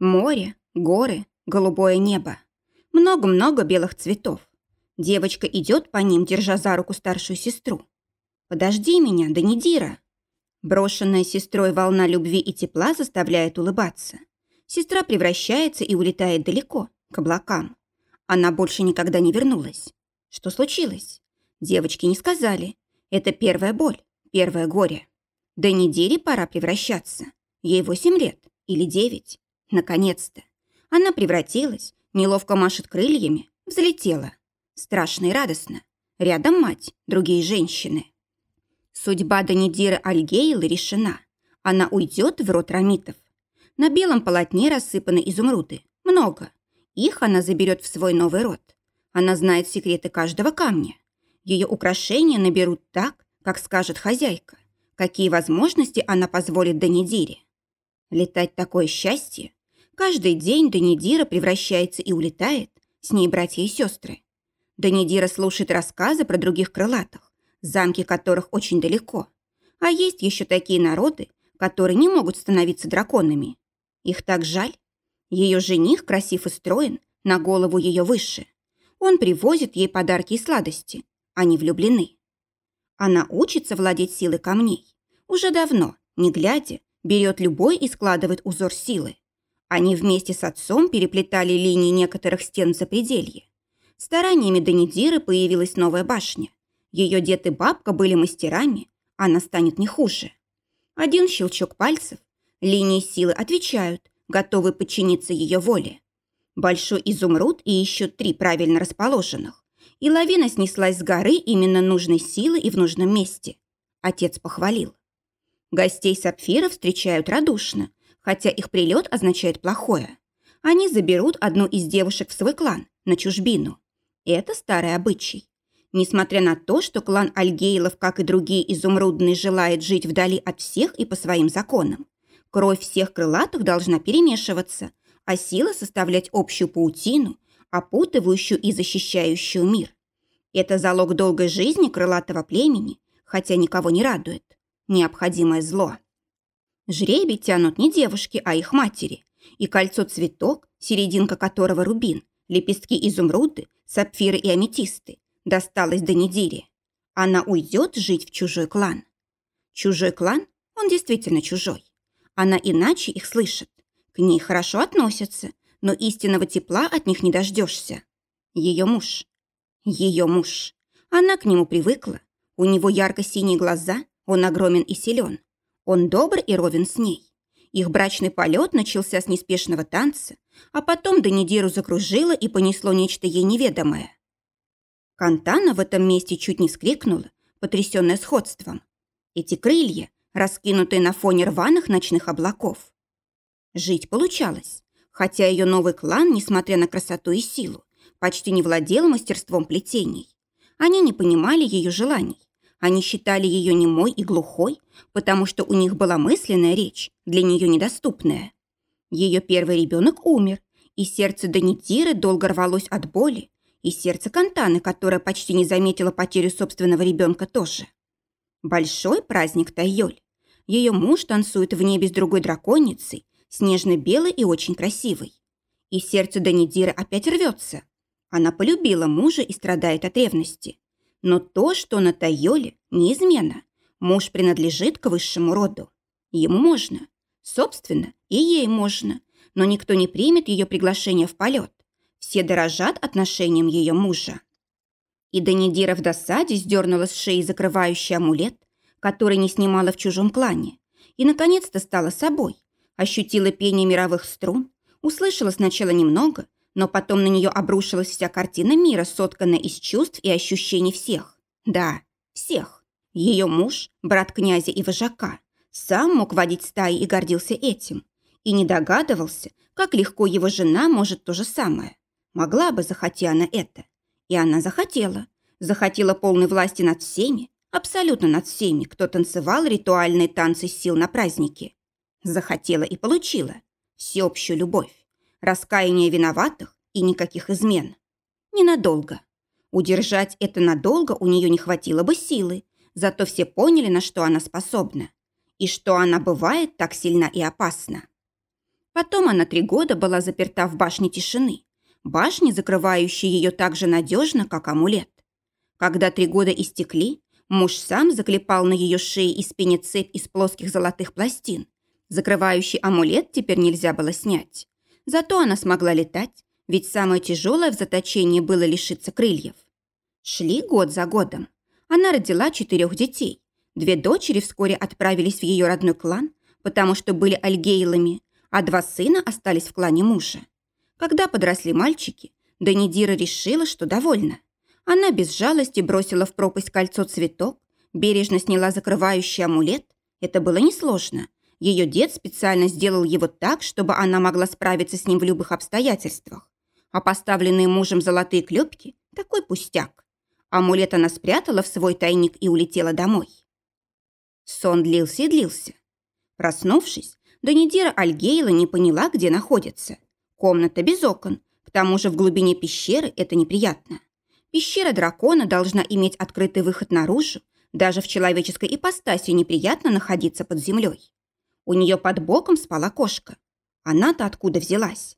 Море, горы, голубое небо. Много-много белых цветов. Девочка идет по ним, держа за руку старшую сестру. «Подожди меня, да не Дира!» Брошенная сестрой волна любви и тепла заставляет улыбаться. Сестра превращается и улетает далеко, к облакам. Она больше никогда не вернулась. Что случилось? Девочки не сказали. Это первая боль, первое горе. Дире пора превращаться. Ей восемь лет или девять. Наконец-то. Она превратилась, неловко машет крыльями, взлетела. Страшно и радостно. Рядом мать, другие женщины. Судьба Данидира Альгейлы решена. Она уйдет в рот рамитов. На белом полотне рассыпаны изумруды. Много. Их она заберет в свой новый род. Она знает секреты каждого камня. Ее украшения наберут так, как скажет хозяйка. Какие возможности она позволит Данидире. Летать такое счастье. Каждый день Данидира превращается и улетает, с ней братья и сестры. Данидира слушает рассказы про других крылатых замки которых очень далеко. А есть еще такие народы, которые не могут становиться драконами. Их так жаль. Ее жених красив и строен, на голову ее выше. Он привозит ей подарки и сладости. Они влюблены. Она учится владеть силой камней. Уже давно, не глядя, берет любой и складывает узор силы. Они вместе с отцом переплетали линии некоторых стен в запределье. Стараниями Данидиры появилась новая башня. Ее дед и бабка были мастерами, она станет не хуже. Один щелчок пальцев, линии силы отвечают, готовы подчиниться ее воле. Большой изумруд и еще три правильно расположенных. И лавина снеслась с горы именно нужной силы и в нужном месте. Отец похвалил. Гостей сапфира встречают радушно, хотя их прилет означает плохое. Они заберут одну из девушек в свой клан, на чужбину. Это старый обычай. Несмотря на то, что клан Альгейлов, как и другие изумрудные, желает жить вдали от всех и по своим законам, кровь всех крылатых должна перемешиваться, а сила составлять общую паутину, опутывающую и защищающую мир. Это залог долгой жизни крылатого племени, хотя никого не радует. Необходимое зло. Жребий тянут не девушки, а их матери. И кольцо-цветок, серединка которого рубин, лепестки изумруды, сапфиры и аметисты, досталось до недели. Она уйдет жить в чужой клан. Чужой клан? Он действительно чужой. Она иначе их слышит. К ней хорошо относятся, но истинного тепла от них не дождешься. Ее муж. Ее муж. Она к нему привыкла. У него ярко-синие глаза, он огромен и силен. Он добр и ровен с ней. Их брачный полет начался с неспешного танца, а потом Данидиру закружило и понесло нечто ей неведомое. Кантана в этом месте чуть не скрикнула, потрясенная сходством. Эти крылья, раскинутые на фоне рваных ночных облаков. Жить получалось, хотя ее новый клан, несмотря на красоту и силу, почти не владел мастерством плетений. Они не понимали ее желаний. Они считали ее немой и глухой, потому что у них была мысленная речь, для нее недоступная. Ее первый ребенок умер, и сердце Данитиры долго рвалось от боли, и сердце Кантаны, которая почти не заметила потерю собственного ребенка, тоже. Большой праздник Тайоль. Ее муж танцует в небе с другой драконицей, снежно-белой и очень красивой. И сердце Данидира опять рвется. Она полюбила мужа и страдает от ревности. Но то, что на Тайоле, неизменно. Муж принадлежит к высшему роду. Ему можно. Собственно, и ей можно. Но никто не примет ее приглашение в полет. Все дорожат отношением ее мужа. И Данидира в досаде сдернула с шеи закрывающий амулет, который не снимала в чужом клане, и, наконец-то, стала собой, ощутила пение мировых струн, услышала сначала немного, но потом на нее обрушилась вся картина мира, сотканная из чувств и ощущений всех. Да, всех. Ее муж, брат князя и вожака, сам мог водить стаи и гордился этим. И не догадывался, как легко его жена может то же самое. Могла бы, захоти она это. И она захотела. Захотела полной власти над всеми, абсолютно над всеми, кто танцевал ритуальные танцы сил на празднике. Захотела и получила. Всеобщую любовь. Раскаяние виноватых и никаких измен. Ненадолго. Удержать это надолго у нее не хватило бы силы, зато все поняли, на что она способна. И что она бывает так сильна и опасна. Потом она три года была заперта в башне тишины, башне, закрывающей ее так же надежно, как амулет. Когда три года истекли, муж сам заклепал на ее шее и спине цепь из плоских золотых пластин. Закрывающий амулет теперь нельзя было снять. Зато она смогла летать, ведь самое тяжелое в заточении было лишиться крыльев. Шли год за годом. Она родила четырех детей. Две дочери вскоре отправились в ее родной клан, потому что были альгейлами, а два сына остались в клане мужа. Когда подросли мальчики, Данидира решила, что довольна. Она без жалости бросила в пропасть кольцо цветок, бережно сняла закрывающий амулет. Это было несложно. Ее дед специально сделал его так, чтобы она могла справиться с ним в любых обстоятельствах. А поставленные мужем золотые клепки – такой пустяк. Амулет она спрятала в свой тайник и улетела домой. Сон длился и длился. Проснувшись, Данидира Альгейла не поняла, где находится. Комната без окон, к тому же в глубине пещеры это неприятно. Пещера дракона должна иметь открытый выход наружу, даже в человеческой ипостаси неприятно находиться под землей. У нее под боком спала кошка. Она-то откуда взялась?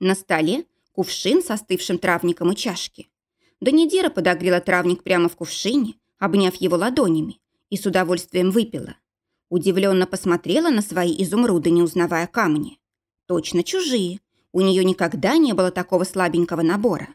На столе кувшин с остывшим травником и чашки. Данидира подогрела травник прямо в кувшине, обняв его ладонями, и с удовольствием выпила. Удивленно посмотрела на свои изумруды, не узнавая камни. Точно чужие. У нее никогда не было такого слабенького набора.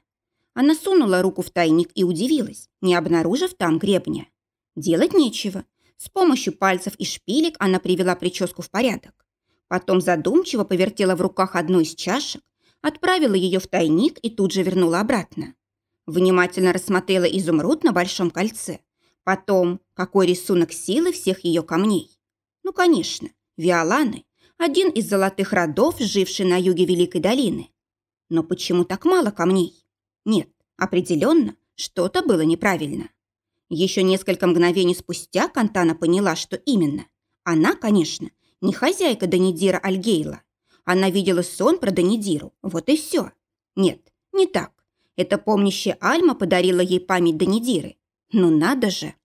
Она сунула руку в тайник и удивилась, не обнаружив там гребня. Делать нечего. С помощью пальцев и шпилек она привела прическу в порядок. Потом задумчиво повертела в руках одну из чашек, отправила ее в тайник и тут же вернула обратно. Внимательно рассмотрела изумруд на большом кольце. Потом, какой рисунок силы всех ее камней. Ну, конечно, Виоланы – один из золотых родов, живший на юге Великой долины. Но почему так мало камней? Нет, определенно, что-то было неправильно. Еще несколько мгновений спустя Кантана поняла, что именно. Она, конечно, не хозяйка Данидира Альгейла. Она видела сон про Данидиру, вот и все. Нет, не так. Это помнящая Альма подарила ей память Данидиры. Ну надо же!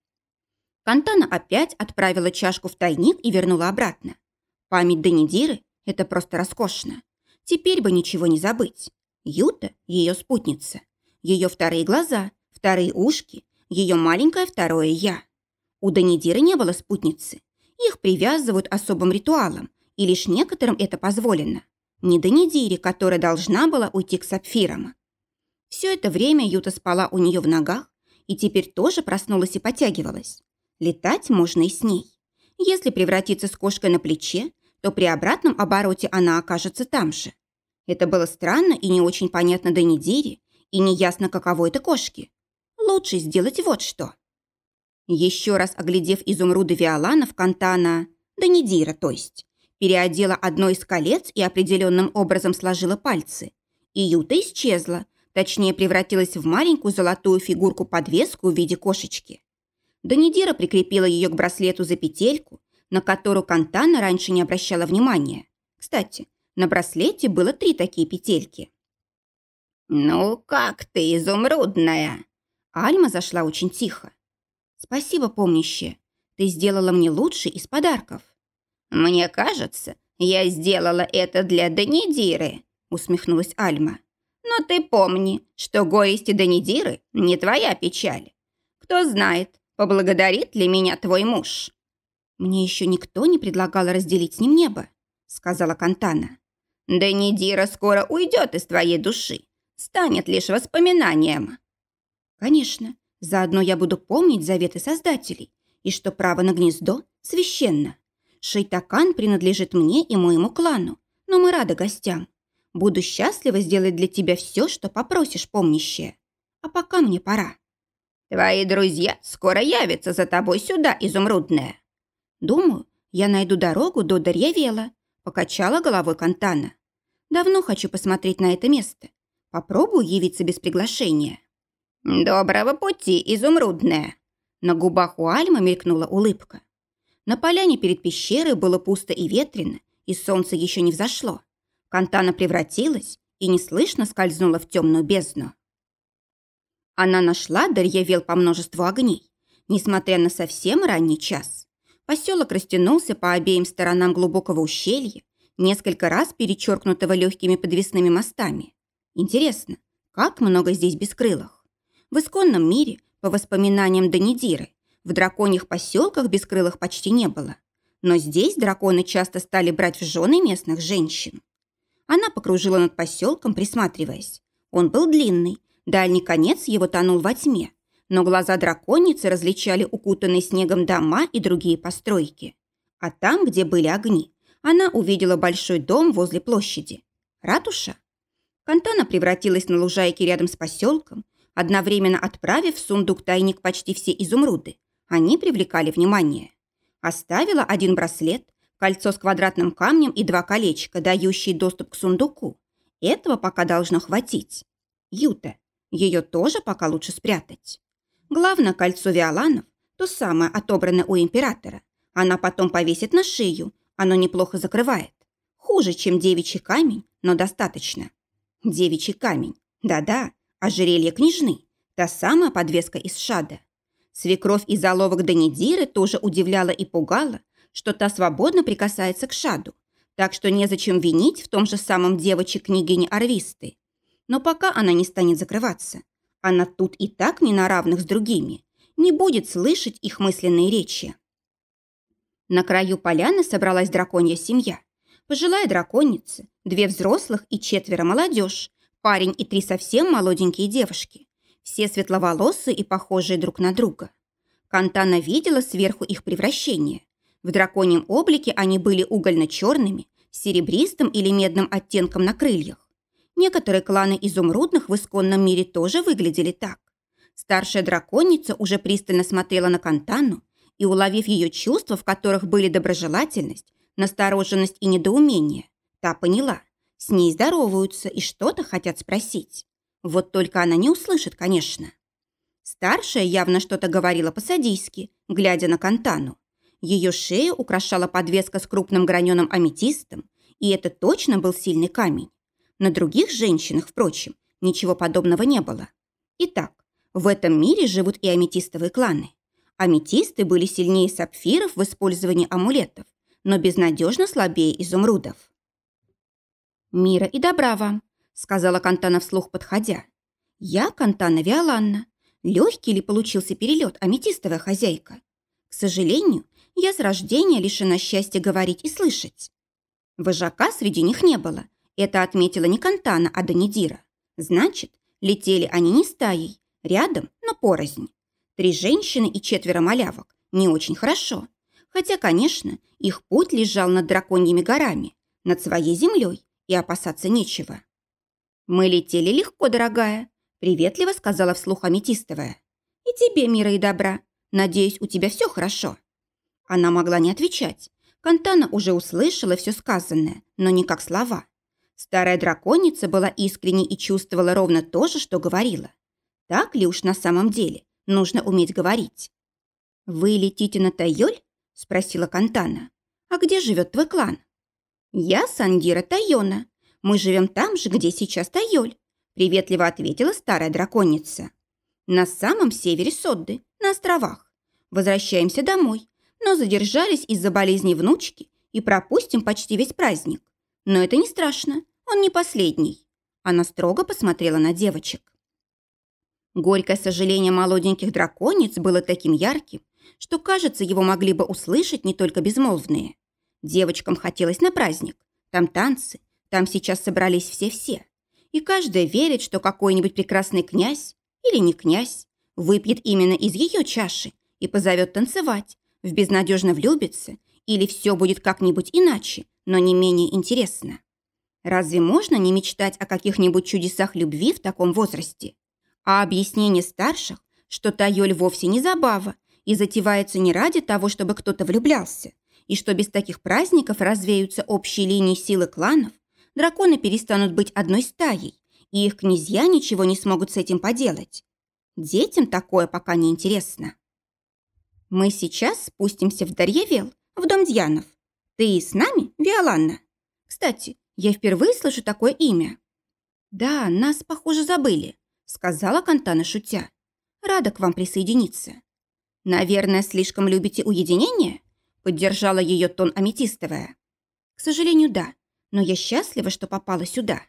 Кантана опять отправила чашку в тайник и вернула обратно. Память Данидиры – это просто роскошно. Теперь бы ничего не забыть. Юта – ее спутница. Ее вторые глаза, вторые ушки, ее маленькое второе «я». У Данидиры не было спутницы. Их привязывают особым ритуалом, и лишь некоторым это позволено. Не Данидире, которая должна была уйти к сапфирам. Все это время Юта спала у нее в ногах и теперь тоже проснулась и потягивалась. Летать можно и с ней. Если превратиться с кошкой на плече, то при обратном обороте она окажется там же. Это было странно и не очень понятно до недели, и неясно, каково это кошки. Лучше сделать вот что. Еще раз оглядев изумруды Виолана в Кантана, да не Дира, то есть, переодела одно из колец и определенным образом сложила пальцы. И Юта исчезла, точнее превратилась в маленькую золотую фигурку-подвеску в виде кошечки. Данидира прикрепила ее к браслету за петельку, на которую Кантана раньше не обращала внимания. Кстати, на браслете было три такие петельки. «Ну, как ты, изумрудная!» Альма зашла очень тихо. «Спасибо, помнящая. Ты сделала мне лучший из подарков». «Мне кажется, я сделала это для Данидиры», усмехнулась Альма. «Но ты помни, что горести Данидиры не твоя печаль. Кто знает, Поблагодарит ли меня твой муж?» «Мне еще никто не предлагал разделить с ним небо», — сказала Кантана. «Да Нидира скоро уйдет из твоей души, станет лишь воспоминанием». «Конечно, заодно я буду помнить заветы создателей, и что право на гнездо священно. Шейтакан принадлежит мне и моему клану, но мы рады гостям. Буду счастлива сделать для тебя все, что попросишь, помнящее. А пока мне пора». Твои друзья скоро явятся за тобой сюда, изумрудная. Думаю, я найду дорогу до Дарьявела, покачала головой Кантана. Давно хочу посмотреть на это место. Попробую явиться без приглашения. Доброго пути, изумрудная. На губах у Альмы мелькнула улыбка. На поляне перед пещерой было пусто и ветрено, и солнце еще не взошло. Кантана превратилась и неслышно скользнула в темную бездну. Она нашла Дарьявел по множеству огней, несмотря на совсем ранний час. Поселок растянулся по обеим сторонам глубокого ущелья, несколько раз перечеркнутого легкими подвесными мостами. Интересно, как много здесь бескрылых? В исконном мире, по воспоминаниям Данидиры, в драконьих поселках бескрылых почти не было. Но здесь драконы часто стали брать в жены местных женщин. Она покружила над поселком, присматриваясь. Он был длинный, дальний конец его тонул во тьме, но глаза драконицы различали укутанные снегом дома и другие постройки. А там, где были огни, она увидела большой дом возле площади. Ратуша? Кантана превратилась на лужайке рядом с поселком, одновременно отправив в сундук-тайник почти все изумруды. Они привлекали внимание. Оставила один браслет, кольцо с квадратным камнем и два колечка, дающие доступ к сундуку. Этого пока должно хватить. Юта. Ее тоже пока лучше спрятать. Главное кольцо Виоланов, то самое отобранное у императора, она потом повесит на шею, оно неплохо закрывает. Хуже, чем девичий камень, но достаточно. Девичий камень. Да-да, ожерелье княжны. Та самая подвеска из шада. Свекровь из заловок Данидиры тоже удивляла и пугала, что та свободно прикасается к шаду, так что незачем винить в том же самом девочек княгини Арвисты. Но пока она не станет закрываться, она тут и так не на равных с другими, не будет слышать их мысленные речи. На краю поляны собралась драконья семья. Пожилая драконица, две взрослых и четверо молодежь, парень и три совсем молоденькие девушки. Все светловолосые и похожие друг на друга. Кантана видела сверху их превращение. В драконьем облике они были угольно-черными, серебристым или медным оттенком на крыльях. Некоторые кланы изумрудных в исконном мире тоже выглядели так. Старшая драконица уже пристально смотрела на Кантану, и, уловив ее чувства, в которых были доброжелательность, настороженность и недоумение, та поняла, с ней здороваются и что-то хотят спросить. Вот только она не услышит, конечно. Старшая явно что-то говорила по-садийски, глядя на Кантану. Ее шею украшала подвеска с крупным граненым аметистом, и это точно был сильный камень. На других женщинах, впрочем, ничего подобного не было. Итак, в этом мире живут и аметистовые кланы. Аметисты были сильнее сапфиров в использовании амулетов, но безнадежно слабее изумрудов. «Мира и добра вам», — сказала Кантана вслух, подходя. «Я Кантана Виоланна. Легкий ли получился перелет, аметистовая хозяйка? К сожалению, я с рождения лишена счастья говорить и слышать. Вожака среди них не было. Это отметила не Кантана, а Данидира. Значит, летели они не стаей, рядом, но порознь. Три женщины и четверо малявок. Не очень хорошо. Хотя, конечно, их путь лежал над драконьими горами, над своей землей, и опасаться нечего. «Мы летели легко, дорогая», — приветливо сказала вслух Аметистовая. «И тебе мира и добра. Надеюсь, у тебя все хорошо». Она могла не отвечать. Кантана уже услышала все сказанное, но не как слова. Старая драконица была искренней и чувствовала ровно то же, что говорила. Так ли уж на самом деле? Нужно уметь говорить. «Вы летите на Тайоль?» – спросила Кантана. «А где живет твой клан?» «Я Сангира Тайона. Мы живем там же, где сейчас Тайоль», – приветливо ответила старая драконица. «На самом севере Содды, на островах. Возвращаемся домой, но задержались из-за болезни внучки и пропустим почти весь праздник. Но это не страшно, он не последний». Она строго посмотрела на девочек. Горькое сожаление молоденьких драконец было таким ярким, что, кажется, его могли бы услышать не только безмолвные. Девочкам хотелось на праздник. Там танцы, там сейчас собрались все-все. И каждая верит, что какой-нибудь прекрасный князь или не князь выпьет именно из ее чаши и позовет танцевать, в безнадежно влюбится, или все будет как-нибудь иначе, но не менее интересно. Разве можно не мечтать о каких-нибудь чудесах любви в таком возрасте? А объяснение старших, что Тайоль вовсе не забава и затевается не ради того, чтобы кто-то влюблялся, и что без таких праздников развеются общие линии силы кланов, драконы перестанут быть одной стаей, и их князья ничего не смогут с этим поделать. Детям такое пока не интересно. Мы сейчас спустимся в Дарьявел, в дом Дьянов. Ты с нами, Виоланна? Кстати, я впервые слышу такое имя. Да, нас, похоже, забыли сказала Кантана шутя. Рада к вам присоединиться. Наверное, слишком любите уединение? Поддержала ее тон аметистовая. К сожалению, да. но я счастлива, что попала сюда.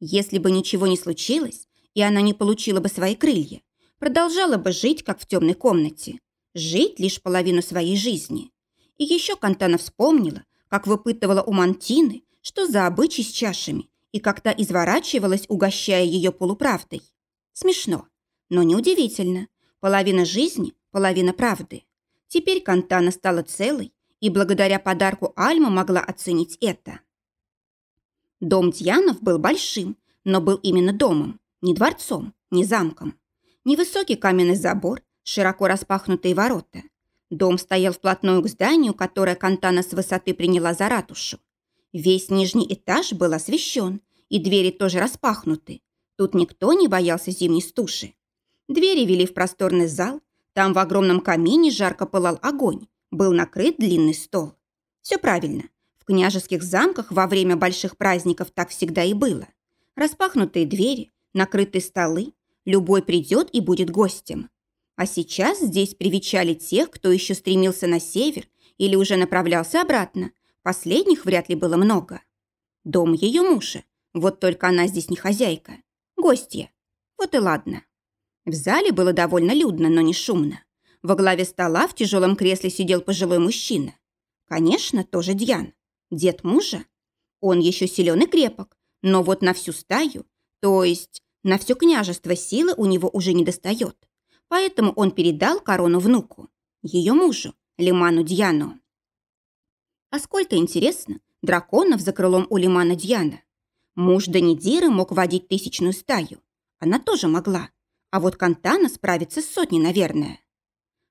Если бы ничего не случилось, и она не получила бы свои крылья, продолжала бы жить, как в темной комнате, жить лишь половину своей жизни. И еще Кантана вспомнила, как выпытывала у Мантины, что за обычай с чашами, и как та изворачивалась, угощая ее полуправдой. Смешно, но неудивительно. Половина жизни, половина правды. Теперь Кантана стала целой, и благодаря подарку Альма могла оценить это. Дом Дьянов был большим, но был именно домом, не дворцом, не замком. Невысокий каменный забор, широко распахнутые ворота. Дом стоял вплотную к зданию, которое Кантана с высоты приняла за ратушу. Весь нижний этаж был освещен, и двери тоже распахнуты. Тут никто не боялся зимней стуши. Двери вели в просторный зал. Там в огромном камине жарко пылал огонь. Был накрыт длинный стол. Все правильно. В княжеских замках во время больших праздников так всегда и было. Распахнутые двери, накрытые столы. Любой придет и будет гостем. А сейчас здесь привечали тех, кто еще стремился на север или уже направлялся обратно. Последних вряд ли было много. Дом ее мужа. Вот только она здесь не хозяйка. Гостья. Вот и ладно. В зале было довольно людно, но не шумно. Во главе стола в тяжелом кресле сидел пожилой мужчина. Конечно, тоже Дьян. Дед мужа. Он еще силен и крепок, но вот на всю стаю, то есть на все княжество силы у него уже не достает. Поэтому он передал корону внуку, ее мужу, Лиману Дьяну. А сколько, интересно, драконов за крылом у Лимана Дьяна. Муж Данидиры мог водить тысячную стаю. Она тоже могла. А вот Кантана справится с сотней, наверное.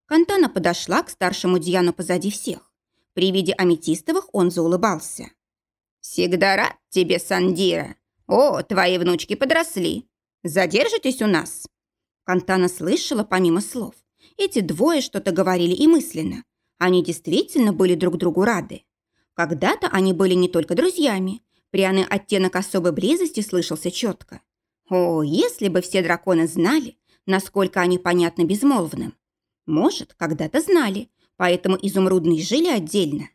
Кантана подошла к старшему Дьяну позади всех. При виде аметистовых он заулыбался. «Всегда рад тебе, Сандира. О, твои внучки подросли. Задержитесь у нас?» Кантана слышала помимо слов. Эти двое что-то говорили и мысленно. Они действительно были друг другу рады. Когда-то они были не только друзьями. Пряный оттенок особой близости слышался четко. О, если бы все драконы знали, насколько они понятны безмолвным. Может, когда-то знали, поэтому изумрудные жили отдельно.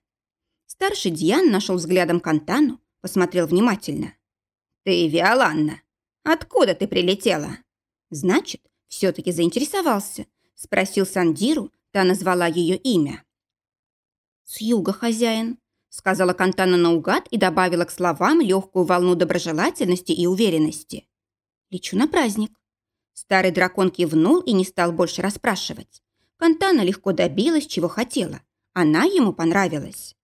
Старший Диан нашел взглядом Кантану, посмотрел внимательно. «Ты Виоланна. Откуда ты прилетела?» «Значит, все-таки заинтересовался. Спросил Сандиру, та назвала ее имя. «С юга, хозяин», — сказала Кантана наугад и добавила к словам легкую волну доброжелательности и уверенности. «Лечу на праздник». Старый дракон кивнул и не стал больше расспрашивать. Кантана легко добилась, чего хотела. Она ему понравилась.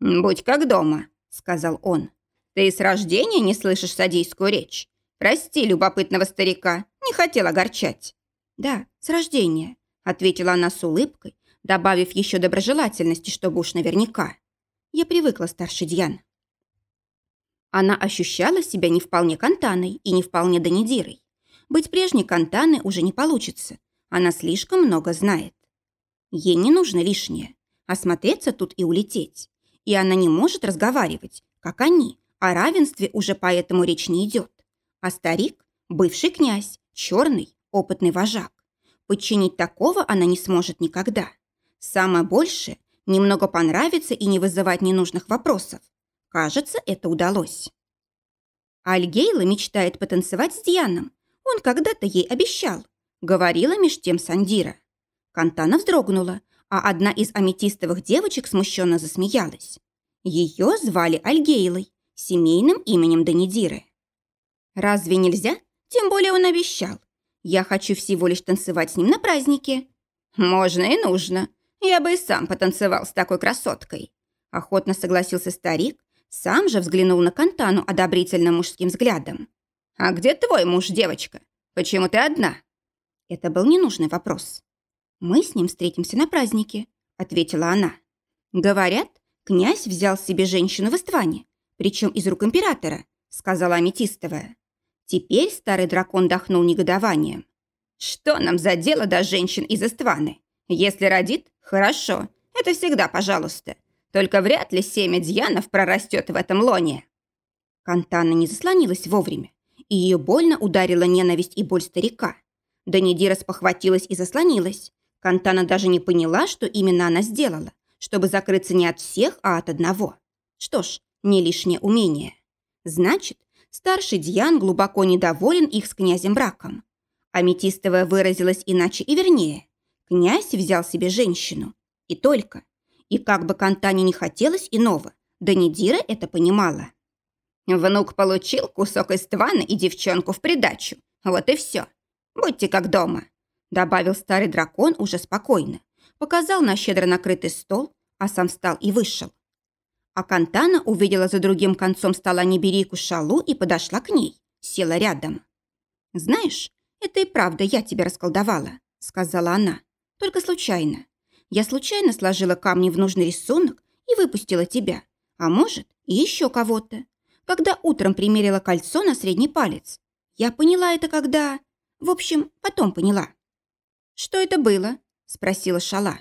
«Будь как дома», — сказал он. «Ты с рождения не слышишь садийскую речь. Прости любопытного старика, не хотел огорчать». «Да, с рождения», — ответила она с улыбкой, добавив еще доброжелательности, чтобы уж наверняка. Я привыкла, старший Дьян. Она ощущала себя не вполне Кантаной и не вполне Данидирой. Быть прежней Кантаной уже не получится. Она слишком много знает. Ей не нужно лишнее. Осмотреться тут и улететь. И она не может разговаривать, как они. О равенстве уже поэтому речь не идет. А старик, бывший князь, черный, опытный вожак. Подчинить такого она не сможет никогда. Самое большее – немного понравиться и не вызывать ненужных вопросов. Кажется, это удалось. Альгейла мечтает потанцевать с Дианом. Он когда-то ей обещал. Говорила меж тем Сандира. Кантана вздрогнула, а одна из аметистовых девочек смущенно засмеялась. Ее звали Альгейлой, семейным именем Данидиры. Разве нельзя? Тем более он обещал. Я хочу всего лишь танцевать с ним на празднике. Можно и нужно. Я бы и сам потанцевал с такой красоткой. Охотно согласился старик, сам же взглянул на Кантану одобрительным мужским взглядом. «А где твой муж, девочка? Почему ты одна?» Это был ненужный вопрос. «Мы с ним встретимся на празднике», — ответила она. «Говорят, князь взял себе женщину в Истване, причем из рук императора», — сказала Аметистовая. Теперь старый дракон дохнул негодованием. «Что нам за дело до женщин из Истваны? Если родит, хорошо, это всегда пожалуйста. Только вряд ли семя Дьянов прорастет в этом лоне». Кантана не заслонилась вовремя, и ее больно ударила ненависть и боль старика. Данидира спохватилась и заслонилась. Кантана даже не поняла, что именно она сделала, чтобы закрыться не от всех, а от одного. Что ж, не лишнее умение. Значит, старший Дьян глубоко недоволен их с князем браком. Аметистовая выразилась иначе и вернее. Князь взял себе женщину. И только. И как бы Кантане не хотелось иного, да Нидира это понимала. Внук получил кусок из твана и девчонку в придачу. Вот и все. Будьте как дома. Добавил старый дракон уже спокойно. Показал на щедро накрытый стол, а сам встал и вышел. А Кантана увидела за другим концом стола неберийку шалу и подошла к ней. Села рядом. «Знаешь, это и правда я тебя расколдовала», — сказала она. «Только случайно. Я случайно сложила камни в нужный рисунок и выпустила тебя. А может, и еще кого-то. Когда утром примерила кольцо на средний палец. Я поняла это когда... В общем, потом поняла. «Что это было?» – спросила Шала.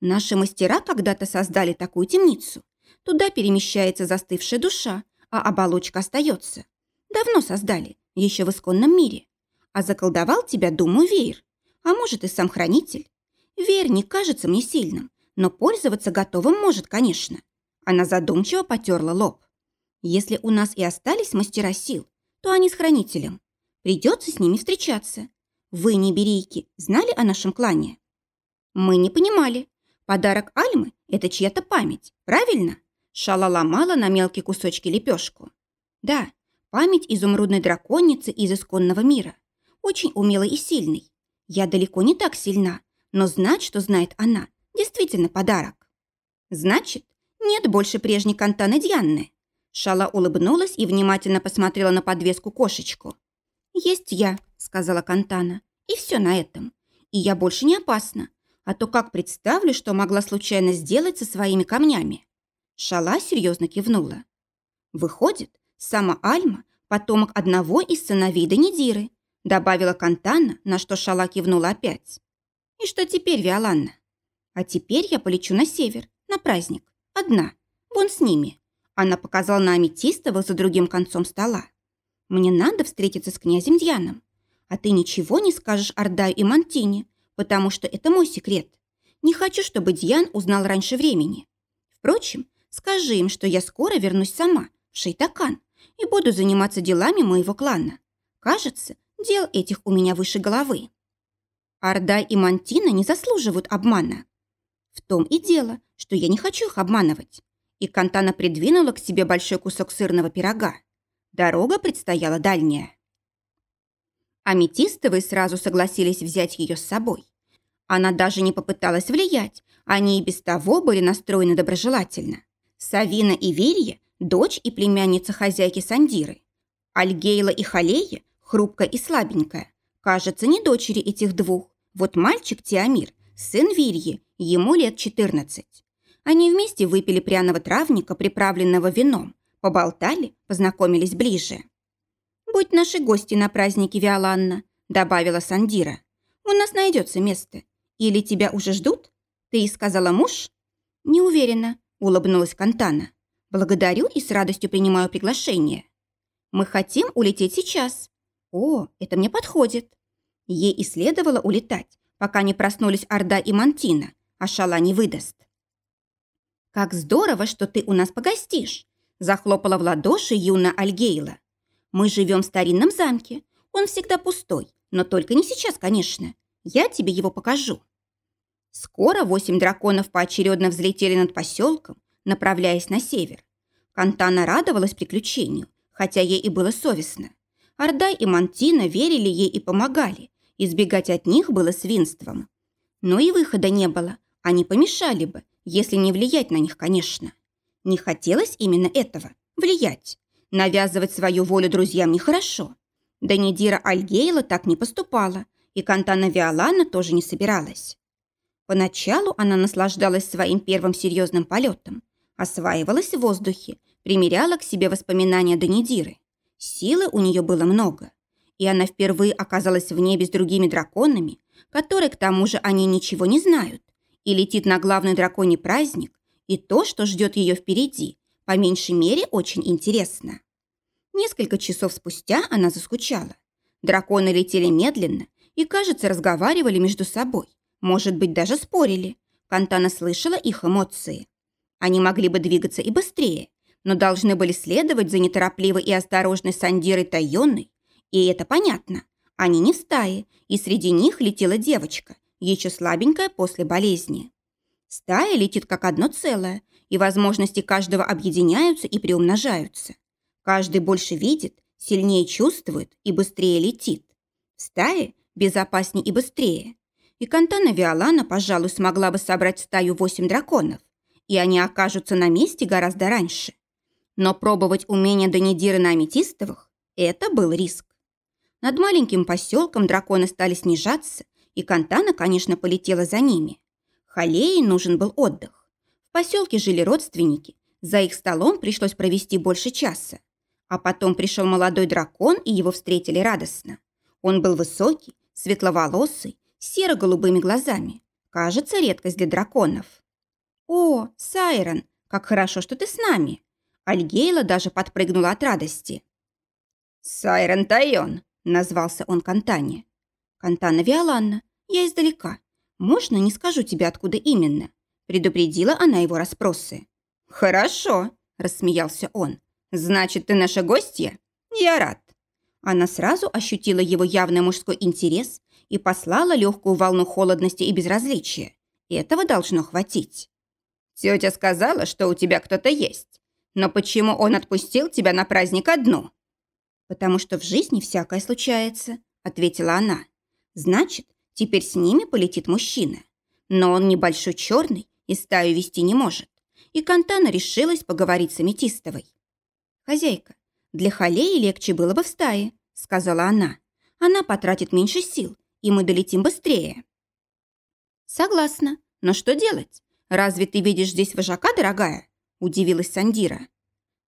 «Наши мастера когда-то создали такую темницу. Туда перемещается застывшая душа, а оболочка остается. Давно создали, еще в исконном мире. А заколдовал тебя, думаю, веер. А может, и сам хранитель. Веер не кажется мне сильным, но пользоваться готовым может, конечно. Она задумчиво потерла лоб. Если у нас и остались мастера сил, то они с хранителем. Придется с ними встречаться. Вы, не берейки, знали о нашем клане? Мы не понимали. Подарок Альмы – это чья-то память, правильно? Шала ломала на мелкие кусочки лепешку. Да, память изумрудной драконицы из исконного мира. Очень умелой и сильной. Я далеко не так сильна, но знать, что знает она, действительно подарок. Значит, нет больше прежней Кантаны Дьянны. Шала улыбнулась и внимательно посмотрела на подвеску кошечку. «Есть я», — сказала Кантана, — «и все на этом. И я больше не опасна. А то как представлю, что могла случайно сделать со своими камнями?» Шала серьезно кивнула. «Выходит, сама Альма — потомок одного из сыновей Данидиры», добавила Кантана, на что Шала кивнула опять. «И что теперь, Виоланна?» «А теперь я полечу на север, на праздник. Одна. Вон с ними». Она показала на Аметистова за другим концом стола. «Мне надо встретиться с князем Дьяном. А ты ничего не скажешь Ордаю и Мантине, потому что это мой секрет. Не хочу, чтобы Дьян узнал раньше времени. Впрочем, скажи им, что я скоро вернусь сама, в Шейтакан, и буду заниматься делами моего клана. Кажется, дел этих у меня выше головы». Ордай и Мантина не заслуживают обмана. В том и дело, что я не хочу их обманывать. И Кантана придвинула к себе большой кусок сырного пирога. Дорога предстояла дальняя. Аметистовые сразу согласились взять ее с собой. Она даже не попыталась влиять, они и без того были настроены доброжелательно. Савина и Вилья – дочь и племянница хозяйки Сандиры. Альгейла и Халея – хрупкая и слабенькая. Кажется, не дочери этих двух. Вот мальчик Тиамир, сын Вильи, ему лет 14. Они вместе выпили пряного травника, приправленного вином, поболтали, познакомились ближе. «Будь наши гости на празднике, Виоланна», — добавила Сандира. «У нас найдется место. Или тебя уже ждут? Ты сказала муж?» «Не уверена», — улыбнулась Кантана. «Благодарю и с радостью принимаю приглашение. Мы хотим улететь сейчас. О, это мне подходит». Ей и следовало улетать, пока не проснулись Орда и Мантина, а Шала не выдаст. «Как здорово, что ты у нас погостишь!» Захлопала в ладоши Юна Альгейла. «Мы живем в старинном замке. Он всегда пустой, но только не сейчас, конечно. Я тебе его покажу». Скоро восемь драконов поочередно взлетели над поселком, направляясь на север. Кантана радовалась приключению, хотя ей и было совестно. Ордай и Мантина верили ей и помогали. Избегать от них было свинством. Но и выхода не было. Они помешали бы, если не влиять на них, конечно. Не хотелось именно этого – влиять. Навязывать свою волю друзьям нехорошо. Да Нидира Альгейла так не поступала, и Кантана Виолана тоже не собиралась. Поначалу она наслаждалась своим первым серьезным полетом, осваивалась в воздухе, примеряла к себе воспоминания Данидиры. Силы у нее было много, и она впервые оказалась в небе с другими драконами, которые, к тому же, они ничего не знают, и летит на главный драконий праздник, и то, что ждет ее впереди, по меньшей мере, очень интересно. Несколько часов спустя она заскучала. Драконы летели медленно и, кажется, разговаривали между собой. Может быть, даже спорили. Кантана слышала их эмоции. Они могли бы двигаться и быстрее, но должны были следовать за неторопливой и осторожной Сандирой Тайонной. И это понятно. Они не в стае, и среди них летела девочка, еще слабенькая после болезни. Стая летит как одно целое, и возможности каждого объединяются и приумножаются. Каждый больше видит, сильнее чувствует и быстрее летит. В стае безопаснее и быстрее. И Кантана Виолана, пожалуй, смогла бы собрать стаю восемь драконов, и они окажутся на месте гораздо раньше. Но пробовать умения Данидиры на аметистовых – это был риск. Над маленьким поселком драконы стали снижаться, и Кантана, конечно, полетела за ними. Халее нужен был отдых. В поселке жили родственники, за их столом пришлось провести больше часа. А потом пришел молодой дракон, и его встретили радостно. Он был высокий, светловолосый, серо-голубыми глазами. Кажется, редкость для драконов. «О, Сайрон, как хорошо, что ты с нами!» Альгейла даже подпрыгнула от радости. «Сайрон Тайон», — назвался он Кантане. «Кантана Виоланна, я издалека. Можно, не скажу тебе, откуда именно?» Предупредила она его расспросы. «Хорошо», — рассмеялся он. «Значит, ты наша гостья? Я рад». Она сразу ощутила его явный мужской интерес и послала легкую волну холодности и безразличия. Этого должно хватить. «Тетя сказала, что у тебя кто-то есть. Но почему он отпустил тебя на праздник одну?» «Потому что в жизни всякое случается», — ответила она. «Значит, теперь с ними полетит мужчина. Но он небольшой черный и стаю вести не может. И Кантана решилась поговорить с Аметистовой. «Хозяйка, для Халеи легче было бы в стае», — сказала она. «Она потратит меньше сил, и мы долетим быстрее». «Согласна. Но что делать? Разве ты видишь здесь вожака, дорогая?» – удивилась Сандира.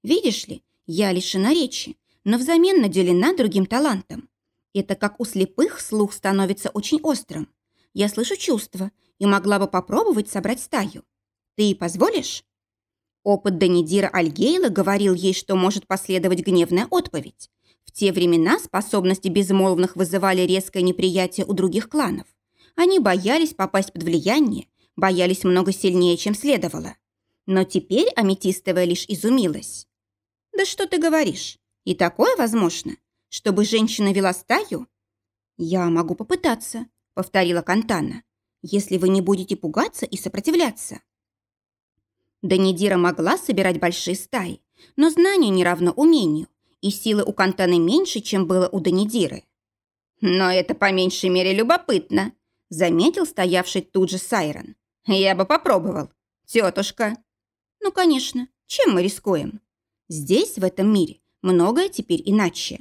«Видишь ли, я лишена речи, но взамен наделена другим талантом. Это как у слепых слух становится очень острым. Я слышу чувства и могла бы попробовать собрать стаю. Ты позволишь?» Опыт Данидира Альгейла говорил ей, что может последовать гневная отповедь. В те времена способности безмолвных вызывали резкое неприятие у других кланов. Они боялись попасть под влияние, боялись много сильнее, чем следовало. Но теперь Аметистовая лишь изумилась. «Да что ты говоришь? И такое возможно? Чтобы женщина вела стаю?» «Я могу попытаться», — повторила Кантана, «если вы не будете пугаться и сопротивляться». Данидира могла собирать большие стаи, но знанию не равно умению, и силы у Кантаны меньше, чем было у Данидиры. «Но это по меньшей мере любопытно», — заметил стоявший тут же Сайрон. «Я бы попробовал. Тетушка». «Ну, конечно. Чем мы рискуем? Здесь, в этом мире, многое теперь иначе».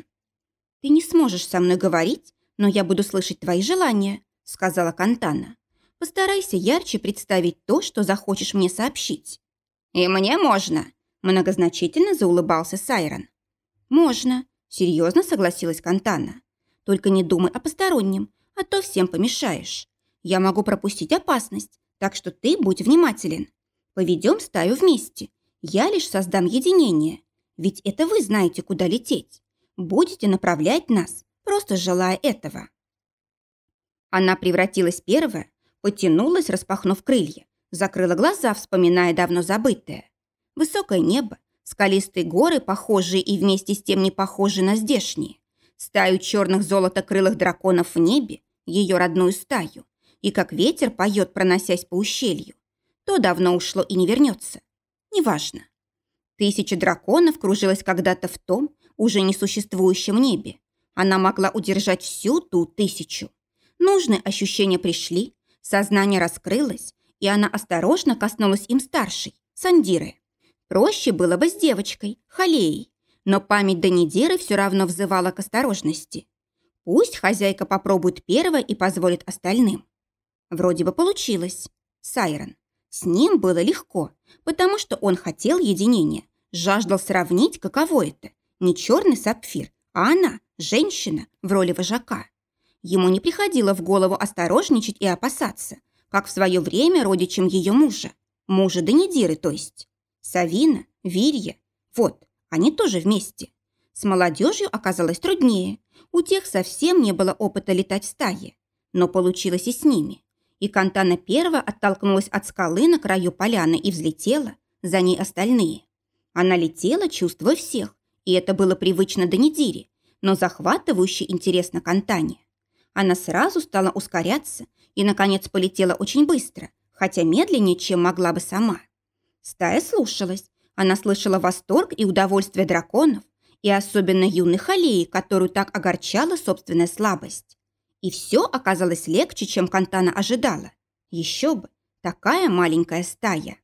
«Ты не сможешь со мной говорить, но я буду слышать твои желания», — сказала Кантана. «Постарайся ярче представить то, что захочешь мне сообщить». «И мне можно», — многозначительно заулыбался Сайрон. «Можно», — серьезно согласилась Кантана. «Только не думай о постороннем, а то всем помешаешь. Я могу пропустить опасность, так что ты будь внимателен. Поведем стаю вместе. Я лишь создам единение. Ведь это вы знаете, куда лететь. Будете направлять нас, просто желая этого». Она превратилась первая, потянулась, распахнув крылья, закрыла глаза, вспоминая давно забытое. Высокое небо, Скалистые горы, похожие и вместе с тем не похожие на здешние. Стаю черных золотокрылых драконов в небе, ее родную стаю. И как ветер поет, проносясь по ущелью. То давно ушло и не вернется. Неважно. Тысяча драконов кружилась когда-то в том, уже несуществующем небе. Она могла удержать всю ту тысячу. Нужные ощущения пришли, сознание раскрылось, и она осторожно коснулась им старшей, Сандиры. Проще было бы с девочкой, Халеей, но память Данидеры все равно взывала к осторожности. Пусть хозяйка попробует первое и позволит остальным. Вроде бы получилось. Сайрон. С ним было легко, потому что он хотел единения, жаждал сравнить, каково это. Не черный сапфир, а она, женщина, в роли вожака. Ему не приходило в голову осторожничать и опасаться, как в свое время родичем ее мужа, мужа Данидиры, то есть. Савина, Вирья. Вот, они тоже вместе. С молодежью оказалось труднее. У тех совсем не было опыта летать в стае. Но получилось и с ними. И Кантана первая оттолкнулась от скалы на краю поляны и взлетела, за ней остальные. Она летела, чувствуя всех, и это было привычно до недели, но захватывающе интересно Кантане. Она сразу стала ускоряться и, наконец, полетела очень быстро, хотя медленнее, чем могла бы сама. Стая слушалась. Она слышала восторг и удовольствие драконов, и особенно юных аллеи, которую так огорчала собственная слабость. И все оказалось легче, чем Кантана ожидала. Еще бы, такая маленькая стая.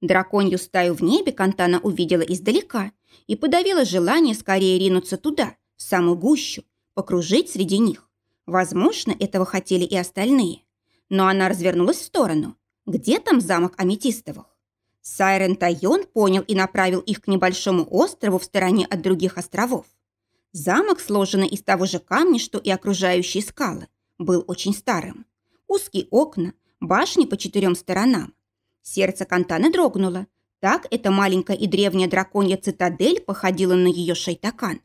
Драконью стаю в небе Кантана увидела издалека и подавила желание скорее ринуться туда, в самую гущу, покружить среди них. Возможно, этого хотели и остальные. Но она развернулась в сторону. Где там замок Аметистовых? Сайрен Тайон понял и направил их к небольшому острову в стороне от других островов. Замок, сложенный из того же камня, что и окружающие скалы, был очень старым. Узкие окна, башни по четырем сторонам. Сердце Кантаны дрогнуло. Так эта маленькая и древняя драконья цитадель походила на ее шайтакан,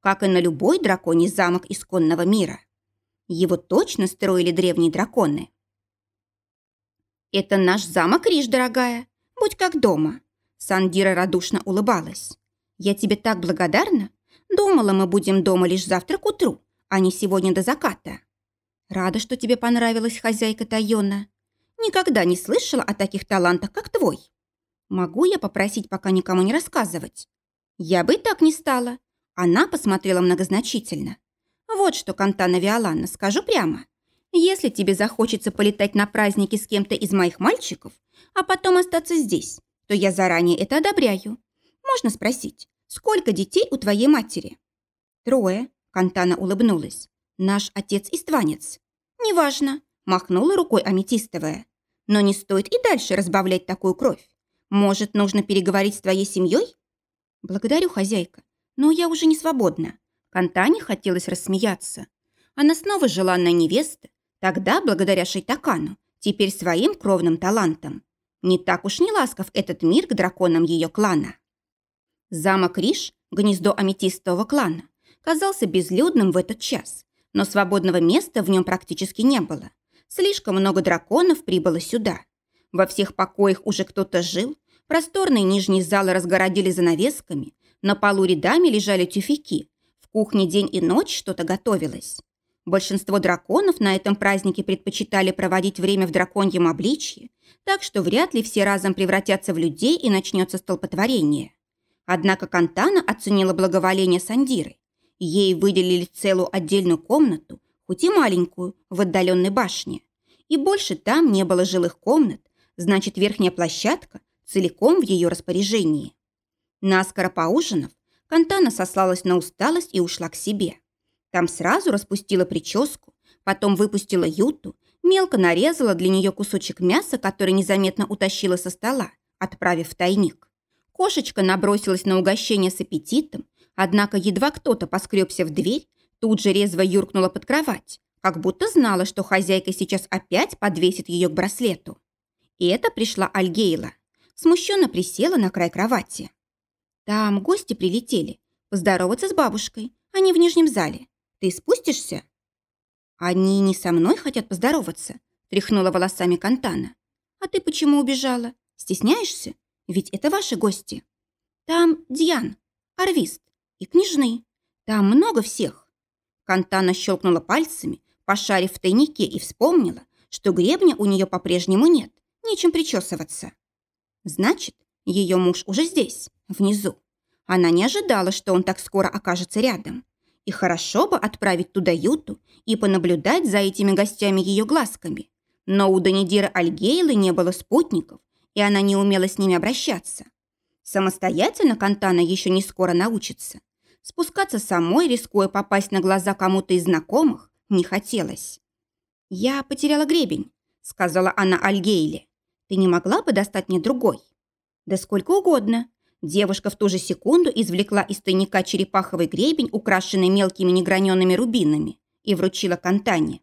как и на любой драконий замок исконного мира. Его точно строили древние драконы. «Это наш замок, Риш, дорогая», Будь как дома». Сандира радушно улыбалась. «Я тебе так благодарна. Думала, мы будем дома лишь завтра к утру, а не сегодня до заката». «Рада, что тебе понравилась хозяйка Тайона. Никогда не слышала о таких талантах, как твой. Могу я попросить пока никому не рассказывать?» «Я бы так не стала». Она посмотрела многозначительно. «Вот что, Кантана Виоланна, скажу прямо. Если тебе захочется полетать на праздники с кем-то из моих мальчиков, а потом остаться здесь, то я заранее это одобряю. Можно спросить, сколько детей у твоей матери? Трое, Кантана улыбнулась. Наш отец истванец. Неважно, махнула рукой аметистовая. Но не стоит и дальше разбавлять такую кровь. Может, нужно переговорить с твоей семьей? Благодарю, хозяйка, но я уже не свободна. Кантане хотелось рассмеяться. Она снова желанная невеста, тогда благодаря Шайтакану, теперь своим кровным талантам. Не так уж не ласков этот мир к драконам ее клана. Замок Риш, гнездо аметистового клана, казался безлюдным в этот час, но свободного места в нем практически не было. Слишком много драконов прибыло сюда. Во всех покоях уже кто-то жил, просторные нижние залы разгородили занавесками, на полу рядами лежали тюфяки, в кухне день и ночь что-то готовилось. Большинство драконов на этом празднике предпочитали проводить время в драконьем обличье, так что вряд ли все разом превратятся в людей и начнется столпотворение. Однако Кантана оценила благоволение Сандиры. Ей выделили целую отдельную комнату, хоть и маленькую, в отдаленной башне. И больше там не было жилых комнат, значит, верхняя площадка целиком в ее распоряжении. Наскоро поужинав, Кантана сослалась на усталость и ушла к себе. Там сразу распустила прическу, потом выпустила юту, мелко нарезала для нее кусочек мяса, который незаметно утащила со стола, отправив в тайник. Кошечка набросилась на угощение с аппетитом, однако едва кто-то поскребся в дверь, тут же резво юркнула под кровать, как будто знала, что хозяйка сейчас опять подвесит ее к браслету. И это пришла Альгейла. Смущенно присела на край кровати. Там гости прилетели. Поздороваться с бабушкой. Они в нижнем зале. Ты спустишься?» «Они не со мной хотят поздороваться», – тряхнула волосами Кантана. «А ты почему убежала? Стесняешься? Ведь это ваши гости. Там Дьян, Арвист и княжны. Там много всех». Кантана щелкнула пальцами, пошарив в тайнике, и вспомнила, что гребня у нее по-прежнему нет, нечем причесываться. Значит, ее муж уже здесь, внизу. Она не ожидала, что он так скоро окажется рядом. И хорошо бы отправить туда Юту и понаблюдать за этими гостями ее глазками. Но у Данидира Альгейлы не было спутников, и она не умела с ними обращаться. Самостоятельно Кантана еще не скоро научится. Спускаться самой, рискуя попасть на глаза кому-то из знакомых, не хотелось. «Я потеряла гребень», — сказала она Альгейле. «Ты не могла бы достать мне другой?» «Да сколько угодно», Девушка в ту же секунду извлекла из тайника черепаховый гребень, украшенный мелкими неграненными рубинами, и вручила Кантане.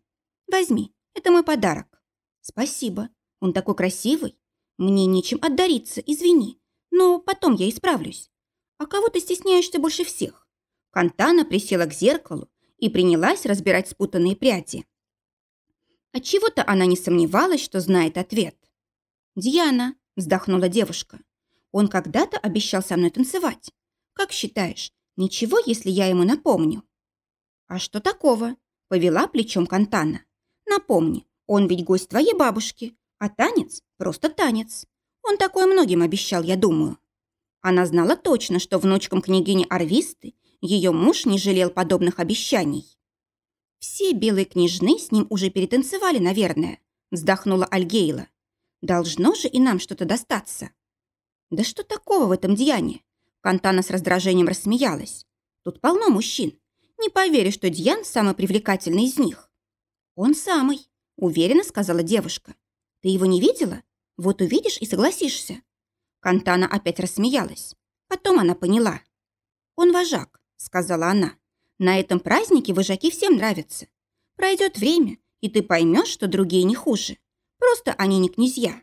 «Возьми, это мой подарок». «Спасибо. Он такой красивый. Мне нечем отдариться, извини. Но потом я исправлюсь. А кого ты стесняешься больше всех?» Кантана присела к зеркалу и принялась разбирать спутанные пряди. Отчего-то она не сомневалась, что знает ответ. «Диана», – вздохнула девушка, Он когда-то обещал со мной танцевать. Как считаешь, ничего, если я ему напомню?» «А что такого?» – повела плечом Кантана. «Напомни, он ведь гость твоей бабушки, а танец – просто танец. Он такое многим обещал, я думаю». Она знала точно, что внучкам княгини Арвисты ее муж не жалел подобных обещаний. «Все белые княжны с ним уже перетанцевали, наверное», – вздохнула Альгейла. «Должно же и нам что-то достаться». «Да что такого в этом Дьяне?» Кантана с раздражением рассмеялась. «Тут полно мужчин. Не поверю, что Дьян самый привлекательный из них». «Он самый», – уверенно сказала девушка. «Ты его не видела? Вот увидишь и согласишься». Кантана опять рассмеялась. Потом она поняла. «Он вожак», — сказала она. «На этом празднике вожаки всем нравятся. Пройдет время, и ты поймешь, что другие не хуже. Просто они не князья».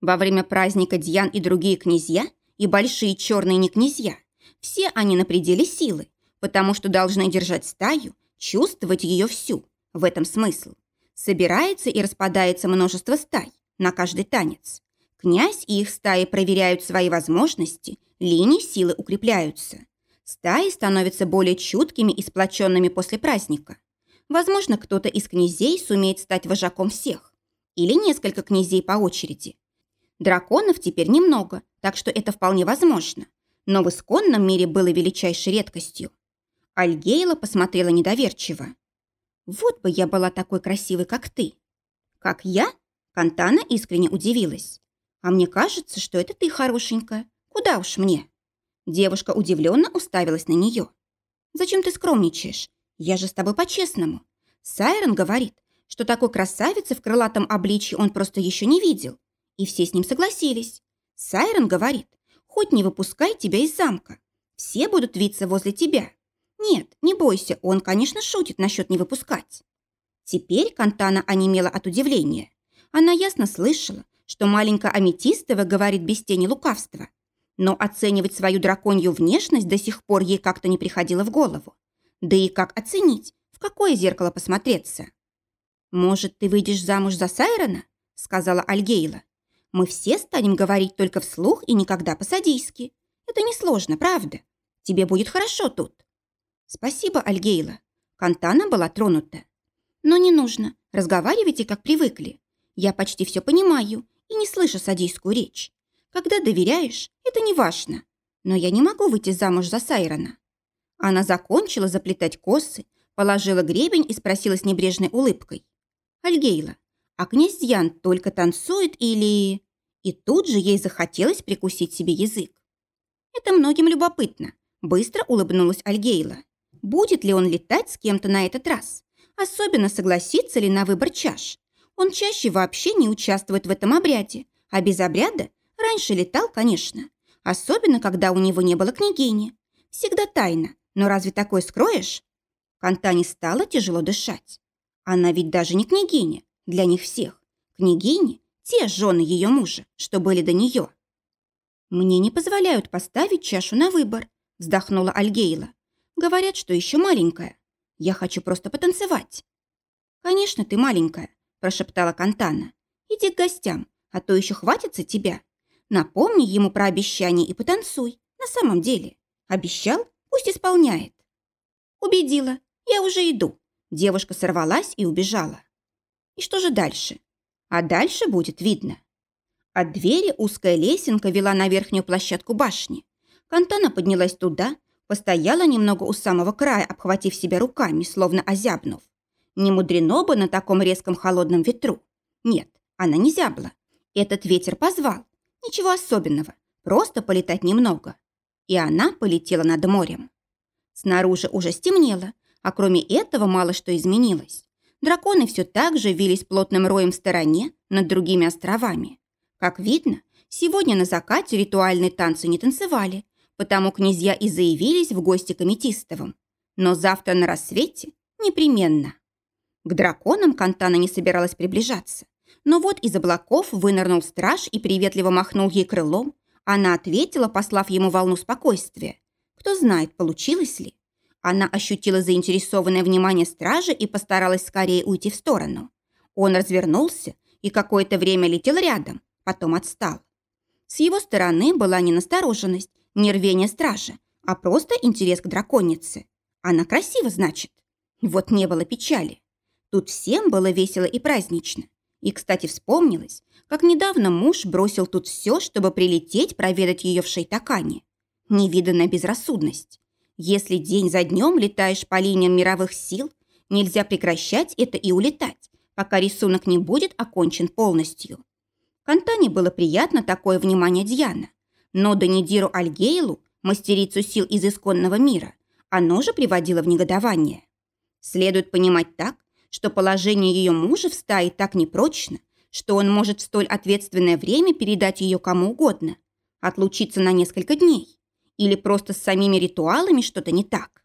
Во время праздника Дьян и другие князья, и большие черные не князья, все они на пределе силы, потому что должны держать стаю, чувствовать ее всю. В этом смысл. Собирается и распадается множество стай на каждый танец. Князь и их стаи проверяют свои возможности, линии силы укрепляются. Стаи становятся более чуткими и сплоченными после праздника. Возможно, кто-то из князей сумеет стать вожаком всех. Или несколько князей по очереди. Драконов теперь немного, так что это вполне возможно. Но в исконном мире было величайшей редкостью. Альгейла посмотрела недоверчиво. «Вот бы я была такой красивой, как ты!» «Как я?» Кантана искренне удивилась. А мне кажется, что это ты хорошенькая. Куда уж мне?» Девушка удивленно уставилась на нее. «Зачем ты скромничаешь? Я же с тобой по-честному. Сайрон говорит, что такой красавицы в крылатом обличье он просто еще не видел. И все с ним согласились. Сайрон говорит, хоть не выпускай тебя из замка. Все будут виться возле тебя. Нет, не бойся, он, конечно, шутит насчет не выпускать. Теперь Кантана онемела от удивления. Она ясно слышала, что маленькая Аметистова говорит без тени лукавства. Но оценивать свою драконью внешность до сих пор ей как-то не приходило в голову. Да и как оценить, в какое зеркало посмотреться? «Может, ты выйдешь замуж за Сайрона?» — сказала Альгейла. «Мы все станем говорить только вслух и никогда по-садийски. Это несложно, правда? Тебе будет хорошо тут». «Спасибо, Альгейла». Кантана была тронута. «Но не нужно. Разговаривайте, как привыкли. Я почти все понимаю и не слышу садийскую речь. Когда доверяешь, это не важно. Но я не могу выйти замуж за Сайрона». Она закончила заплетать косы, положила гребень и спросила с небрежной улыбкой. «Альгейла, а князь Ян только танцует или...» И тут же ей захотелось прикусить себе язык. «Это многим любопытно», — быстро улыбнулась Альгейла. «Будет ли он летать с кем-то на этот раз? Особенно согласится ли на выбор чаш? Он чаще вообще не участвует в этом обряде, а без обряда раньше летал, конечно. Особенно, когда у него не было княгини. Всегда тайна, но разве такое скроешь? Кантане стало тяжело дышать. Она ведь даже не княгиня, для них всех. Княгини – те жены ее мужа, что были до нее. «Мне не позволяют поставить чашу на выбор», – вздохнула Альгейла. «Говорят, что еще маленькая. Я хочу просто потанцевать». «Конечно, ты маленькая, прошептала Кантана. «Иди к гостям, а то еще хватится тебя. Напомни ему про обещание и потанцуй. На самом деле. Обещал? Пусть исполняет». «Убедила. Я уже иду». Девушка сорвалась и убежала. И что же дальше? А дальше будет видно. От двери узкая лесенка вела на верхнюю площадку башни. Кантана поднялась туда, постояла немного у самого края, обхватив себя руками, словно озябнув. Не мудрено бы на таком резком холодном ветру. Нет, она не зябла. Этот ветер позвал. Ничего особенного, просто полетать немного. И она полетела над морем. Снаружи уже стемнело, а кроме этого мало что изменилось. Драконы все так же вились плотным роем в стороне над другими островами. Как видно, сегодня на закате ритуальные танцы не танцевали, потому князья и заявились в гости к Аметистовым. Но завтра на рассвете непременно. К драконам Кантана не собиралась приближаться. Но вот из облаков вынырнул страж и приветливо махнул ей крылом. Она ответила, послав ему волну спокойствия. Кто знает, получилось ли. Она ощутила заинтересованное внимание стражи и постаралась скорее уйти в сторону. Он развернулся и какое-то время летел рядом, потом отстал. С его стороны была не настороженность, не рвение стража, а просто интерес к драконице. Она красива, значит. Вот не было печали. Тут всем было весело и празднично. И, кстати, вспомнилось, как недавно муж бросил тут все, чтобы прилететь проведать ее в Шейтакане. Невиданная безрассудность. Если день за днем летаешь по линиям мировых сил, нельзя прекращать это и улетать, пока рисунок не будет окончен полностью. Кантане было приятно такое внимание Дьяна, но Данидиру Альгейлу, мастерицу сил из исконного мира, оно же приводило в негодование. Следует понимать так, что положение ее мужа в стае так непрочно, что он может в столь ответственное время передать ее кому угодно, отлучиться на несколько дней, или просто с самими ритуалами что-то не так.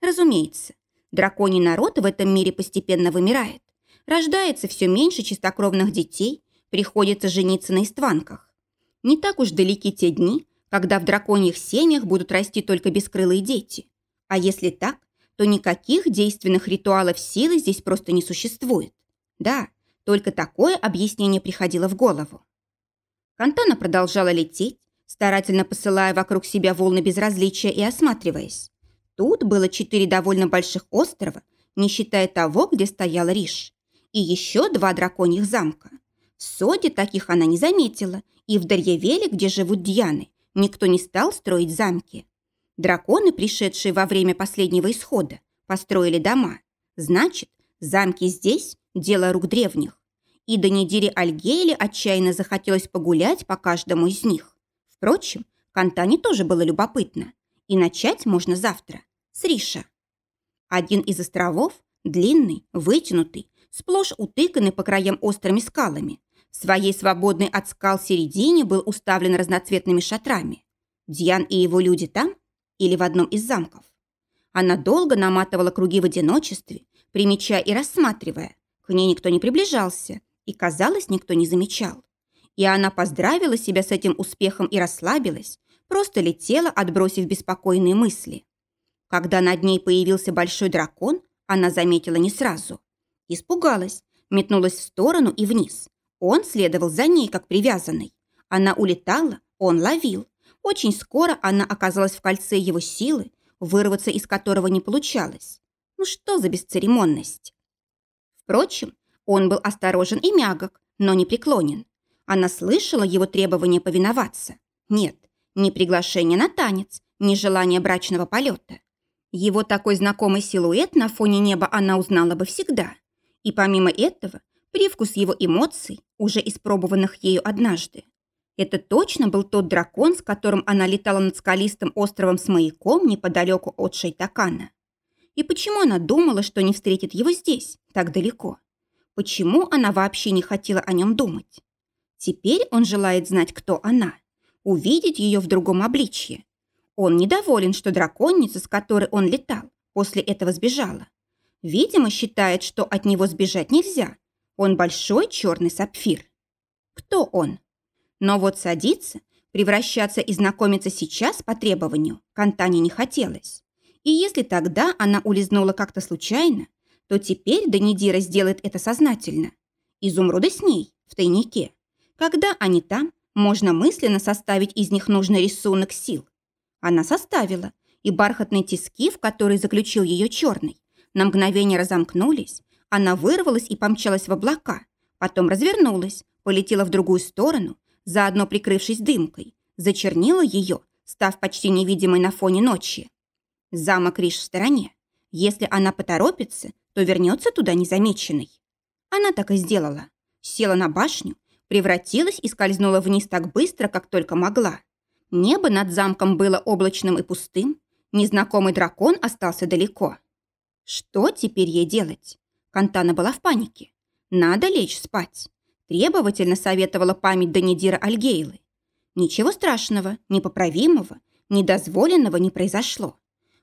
Разумеется, драконий народ в этом мире постепенно вымирает, рождается все меньше чистокровных детей, приходится жениться на истванках. Не так уж далеки те дни, когда в драконьих семьях будут расти только бескрылые дети. А если так, то никаких действенных ритуалов силы здесь просто не существует. Да, только такое объяснение приходило в голову. Кантана продолжала лететь, старательно посылая вокруг себя волны безразличия и осматриваясь. Тут было четыре довольно больших острова, не считая того, где стоял Риш, и еще два драконьих замка. В Соде таких она не заметила, и в Дарьявеле, где живут Дьяны, никто не стал строить замки. Драконы, пришедшие во время последнего исхода, построили дома. Значит, замки здесь – дело рук древних. И до недели Альгейле отчаянно захотелось погулять по каждому из них. Впрочем, Кантане тоже было любопытно. И начать можно завтра, с Риша. Один из островов, длинный, вытянутый, сплошь утыканный по краям острыми скалами, в своей свободной от скал середине был уставлен разноцветными шатрами. Дьян и его люди там – или в одном из замков. Она долго наматывала круги в одиночестве, примечая и рассматривая. К ней никто не приближался, и, казалось, никто не замечал. И она поздравила себя с этим успехом и расслабилась, просто летела, отбросив беспокойные мысли. Когда над ней появился большой дракон, она заметила не сразу. Испугалась, метнулась в сторону и вниз. Он следовал за ней, как привязанный. Она улетала, он ловил. Очень скоро она оказалась в кольце его силы, вырваться из которого не получалось. Ну что за бесцеремонность? Впрочем, он был осторожен и мягок, но не преклонен. Она слышала его требование повиноваться. Нет, ни приглашение на танец, ни желание брачного полета. Его такой знакомый силуэт на фоне неба она узнала бы всегда. И помимо этого, привкус его эмоций, уже испробованных ею однажды. Это точно был тот дракон, с которым она летала над скалистым островом с маяком неподалеку от Шейтакана. И почему она думала, что не встретит его здесь, так далеко? Почему она вообще не хотела о нем думать? Теперь он желает знать, кто она, увидеть ее в другом обличье. Он недоволен, что драконица, с которой он летал, после этого сбежала. Видимо, считает, что от него сбежать нельзя. Он большой черный сапфир. Кто он? Но вот садиться, превращаться и знакомиться сейчас по требованию Кантане не хотелось. И если тогда она улизнула как-то случайно, то теперь Данидира сделает это сознательно. Изумруды с ней, в тайнике. Когда они там, можно мысленно составить из них нужный рисунок сил. Она составила, и бархатные тиски, в которые заключил ее черный, на мгновение разомкнулись, она вырвалась и помчалась в облака, потом развернулась, полетела в другую сторону заодно прикрывшись дымкой, зачернила ее, став почти невидимой на фоне ночи. Замок Риш в стороне. Если она поторопится, то вернется туда незамеченной. Она так и сделала. Села на башню, превратилась и скользнула вниз так быстро, как только могла. Небо над замком было облачным и пустым. Незнакомый дракон остался далеко. Что теперь ей делать? Кантана была в панике. Надо лечь спать. Требовательно советовала память Данидира Альгейлы. Ничего страшного, непоправимого, недозволенного не произошло.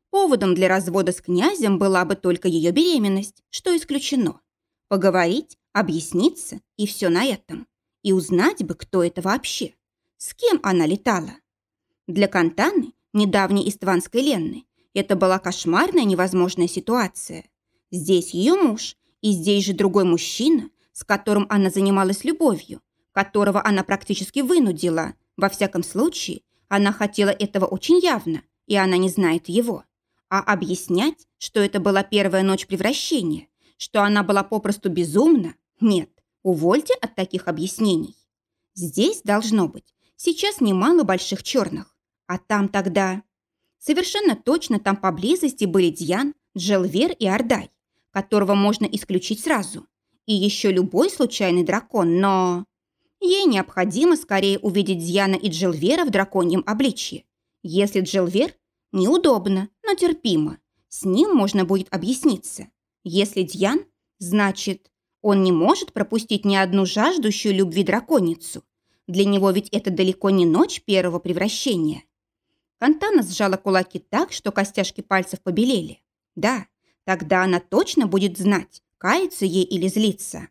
Поводом для развода с князем была бы только ее беременность, что исключено. Поговорить, объясниться и все на этом. И узнать бы, кто это вообще. С кем она летала. Для Кантаны, недавней истванской Ленны, это была кошмарная невозможная ситуация. Здесь ее муж, и здесь же другой мужчина, с которым она занималась любовью, которого она практически вынудила, Во всяком случае, она хотела этого очень явно, и она не знает его. А объяснять, что это была первая ночь превращения, что она была попросту безумна, нет, увольте от таких объяснений. Здесь должно быть сейчас немало больших черных, а там тогда... Совершенно точно там поблизости были Дьян, Джелвер и Ордай, которого можно исключить сразу, и еще любой случайный дракон, но... Ей необходимо скорее увидеть Дьяна и Джилвера в драконьем обличье. Если Джилвер, неудобно, но терпимо. С ним можно будет объясниться. Если Дьян, значит, он не может пропустить ни одну жаждущую любви драконицу. Для него ведь это далеко не ночь первого превращения. Кантана сжала кулаки так, что костяшки пальцев побелели. Да, тогда она точно будет знать, каяться ей или злиться.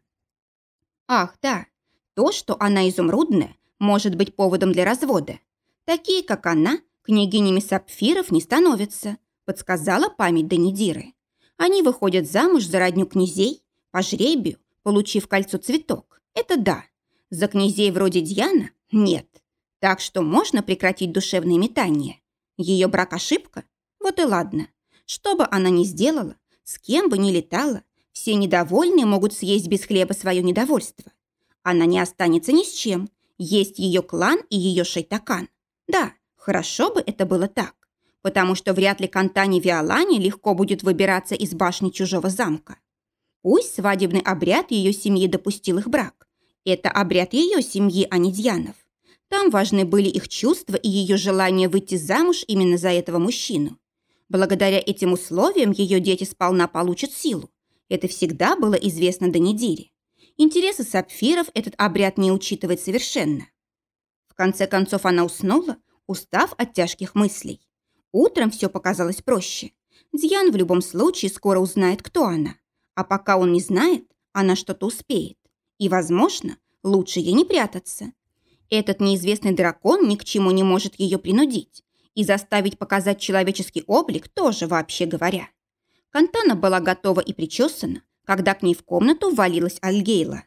Ах, да, то, что она изумрудная, может быть поводом для развода. Такие, как она, княгинями сапфиров не становятся, подсказала память Данидиры. Они выходят замуж за родню князей, по жребию, получив кольцо цветок. Это да. За князей вроде Дьяна – нет. Так что можно прекратить душевные метания. Ее брак – ошибка? Вот и ладно. Что бы она ни сделала, с кем бы ни летала, все недовольные могут съесть без хлеба свое недовольство. Она не останется ни с чем. Есть ее клан и ее шайтакан. Да, хорошо бы это было так, потому что вряд ли Кантане Виолане легко будет выбираться из башни чужого замка. Пусть свадебный обряд ее семьи допустил их брак. Это обряд ее семьи, а не Дьянов. Там важны были их чувства и ее желание выйти замуж именно за этого мужчину. Благодаря этим условиям ее дети сполна получат силу. Это всегда было известно Данидире. Интересы сапфиров этот обряд не учитывает совершенно. В конце концов она уснула, устав от тяжких мыслей. Утром все показалось проще. Дьян в любом случае скоро узнает, кто она. А пока он не знает, она что-то успеет. И, возможно, лучше ей не прятаться. Этот неизвестный дракон ни к чему не может ее принудить. И заставить показать человеческий облик тоже, вообще говоря. Кантана была готова и причесана, когда к ней в комнату ввалилась Альгейла.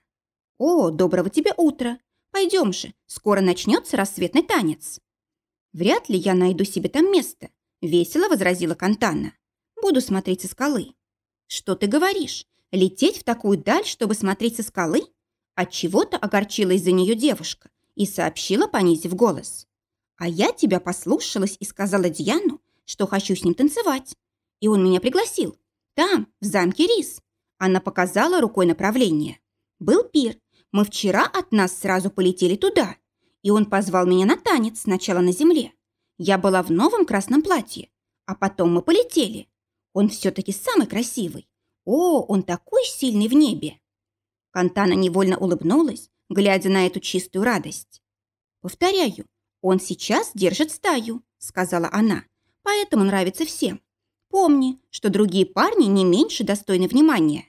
«О, доброго тебе утра! Пойдем же, скоро начнется рассветный танец». «Вряд ли я найду себе там место», — весело возразила Кантана. «Буду смотреть со скалы». «Что ты говоришь? Лететь в такую даль, чтобы смотреть со скалы?» Отчего-то огорчилась за нее девушка и сообщила, понизив голос. «А я тебя послушалась и сказала Дьяну, что хочу с ним танцевать. И он меня пригласил. Там, в замке Рис. Она показала рукой направление. «Был пир. Мы вчера от нас сразу полетели туда. И он позвал меня на танец сначала на земле. Я была в новом красном платье. А потом мы полетели. Он все-таки самый красивый. О, он такой сильный в небе!» Кантана невольно улыбнулась, глядя на эту чистую радость. «Повторяю, он сейчас держит стаю», — сказала она. «Поэтому нравится всем. Помни, что другие парни не меньше достойны внимания».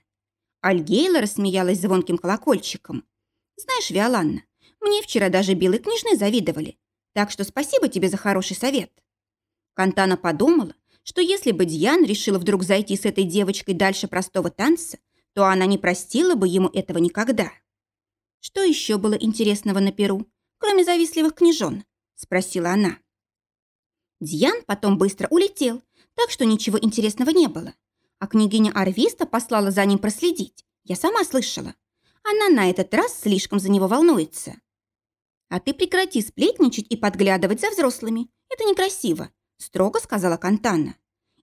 Альгейла рассмеялась звонким колокольчиком. «Знаешь, Виоланна, мне вчера даже белые княжны завидовали, так что спасибо тебе за хороший совет». Кантана подумала, что если бы Дьян решила вдруг зайти с этой девочкой дальше простого танца, то она не простила бы ему этого никогда. «Что еще было интересного на Перу, кроме завистливых княжон?» – спросила она. Дьян потом быстро улетел, так что ничего интересного не было. А княгиня Арвиста послала за ним проследить. Я сама слышала. Она на этот раз слишком за него волнуется. «А ты прекрати сплетничать и подглядывать за взрослыми. Это некрасиво», – строго сказала Кантана.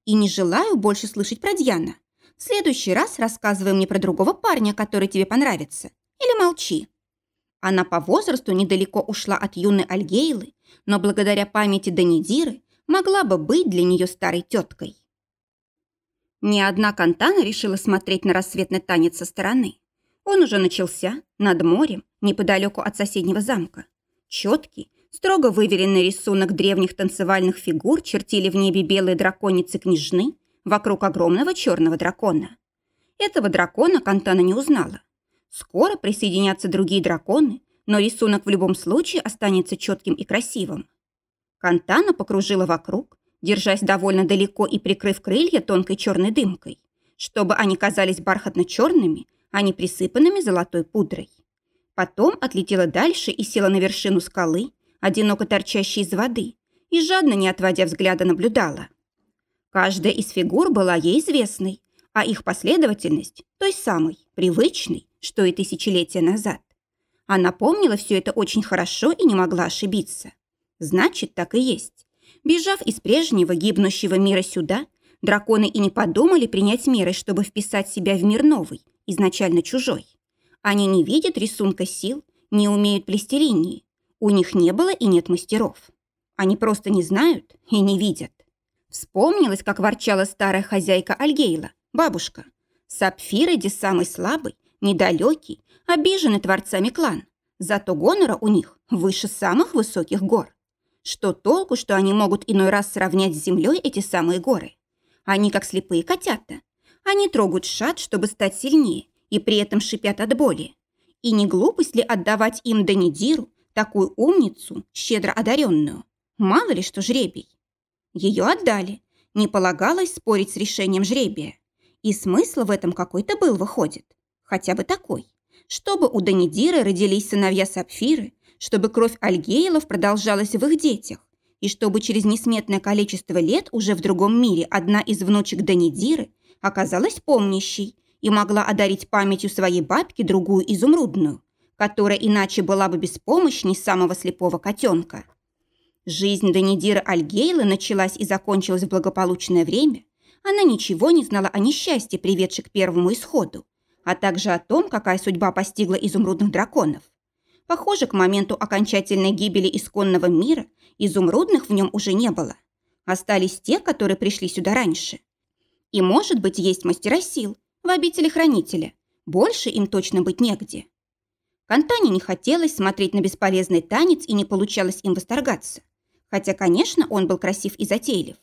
«И не желаю больше слышать про Дьяна. В следующий раз рассказывай мне про другого парня, который тебе понравится. Или молчи». Она по возрасту недалеко ушла от юной Альгейлы, но благодаря памяти Данидиры могла бы быть для нее старой теткой. Ни одна Кантана решила смотреть на рассветный танец со стороны. Он уже начался над морем, неподалеку от соседнего замка. Четкий, строго выверенный рисунок древних танцевальных фигур чертили в небе белые драконицы-княжны вокруг огромного черного дракона. Этого дракона Кантана не узнала. Скоро присоединятся другие драконы, но рисунок в любом случае останется четким и красивым. Кантана покружила вокруг, держась довольно далеко и прикрыв крылья тонкой черной дымкой, чтобы они казались бархатно-черными, а не присыпанными золотой пудрой. Потом отлетела дальше и села на вершину скалы, одиноко торчащей из воды, и жадно, не отводя взгляда, наблюдала. Каждая из фигур была ей известной, а их последовательность той самой, привычной, что и тысячелетия назад. Она помнила все это очень хорошо и не могла ошибиться. Значит, так и есть. Бежав из прежнего гибнущего мира сюда, драконы и не подумали принять меры, чтобы вписать себя в мир новый, изначально чужой. Они не видят рисунка сил, не умеют плести линии. У них не было и нет мастеров. Они просто не знают и не видят. Вспомнилось, как ворчала старая хозяйка Альгейла, бабушка. Сапфир иди самый слабый, недалекий, обиженный творцами клан. Зато гонора у них выше самых высоких гор. Что толку, что они могут иной раз сравнять с землей эти самые горы? Они как слепые котята. Они трогают шат, чтобы стать сильнее, и при этом шипят от боли. И не глупость ли отдавать им Данидиру, такую умницу, щедро одаренную? Мало ли что жребий. Ее отдали. Не полагалось спорить с решением жребия. И смысл в этом какой-то был, выходит. Хотя бы такой. Чтобы у Данидира родились сыновья Сапфиры, чтобы кровь Альгейлов продолжалась в их детях, и чтобы через несметное количество лет уже в другом мире одна из внучек Данидиры оказалась помнящей и могла одарить памятью своей бабки другую изумрудную, которая иначе была бы беспомощней самого слепого котенка. Жизнь Данидира Альгейла началась и закончилась в благополучное время. Она ничего не знала о несчастье, приведшей к первому исходу, а также о том, какая судьба постигла изумрудных драконов. Похоже, к моменту окончательной гибели исконного мира изумрудных в нем уже не было. Остались те, которые пришли сюда раньше. И, может быть, есть мастера сил в обители хранителя. Больше им точно быть негде. Кантане не хотелось смотреть на бесполезный танец и не получалось им восторгаться. Хотя, конечно, он был красив и затейлив.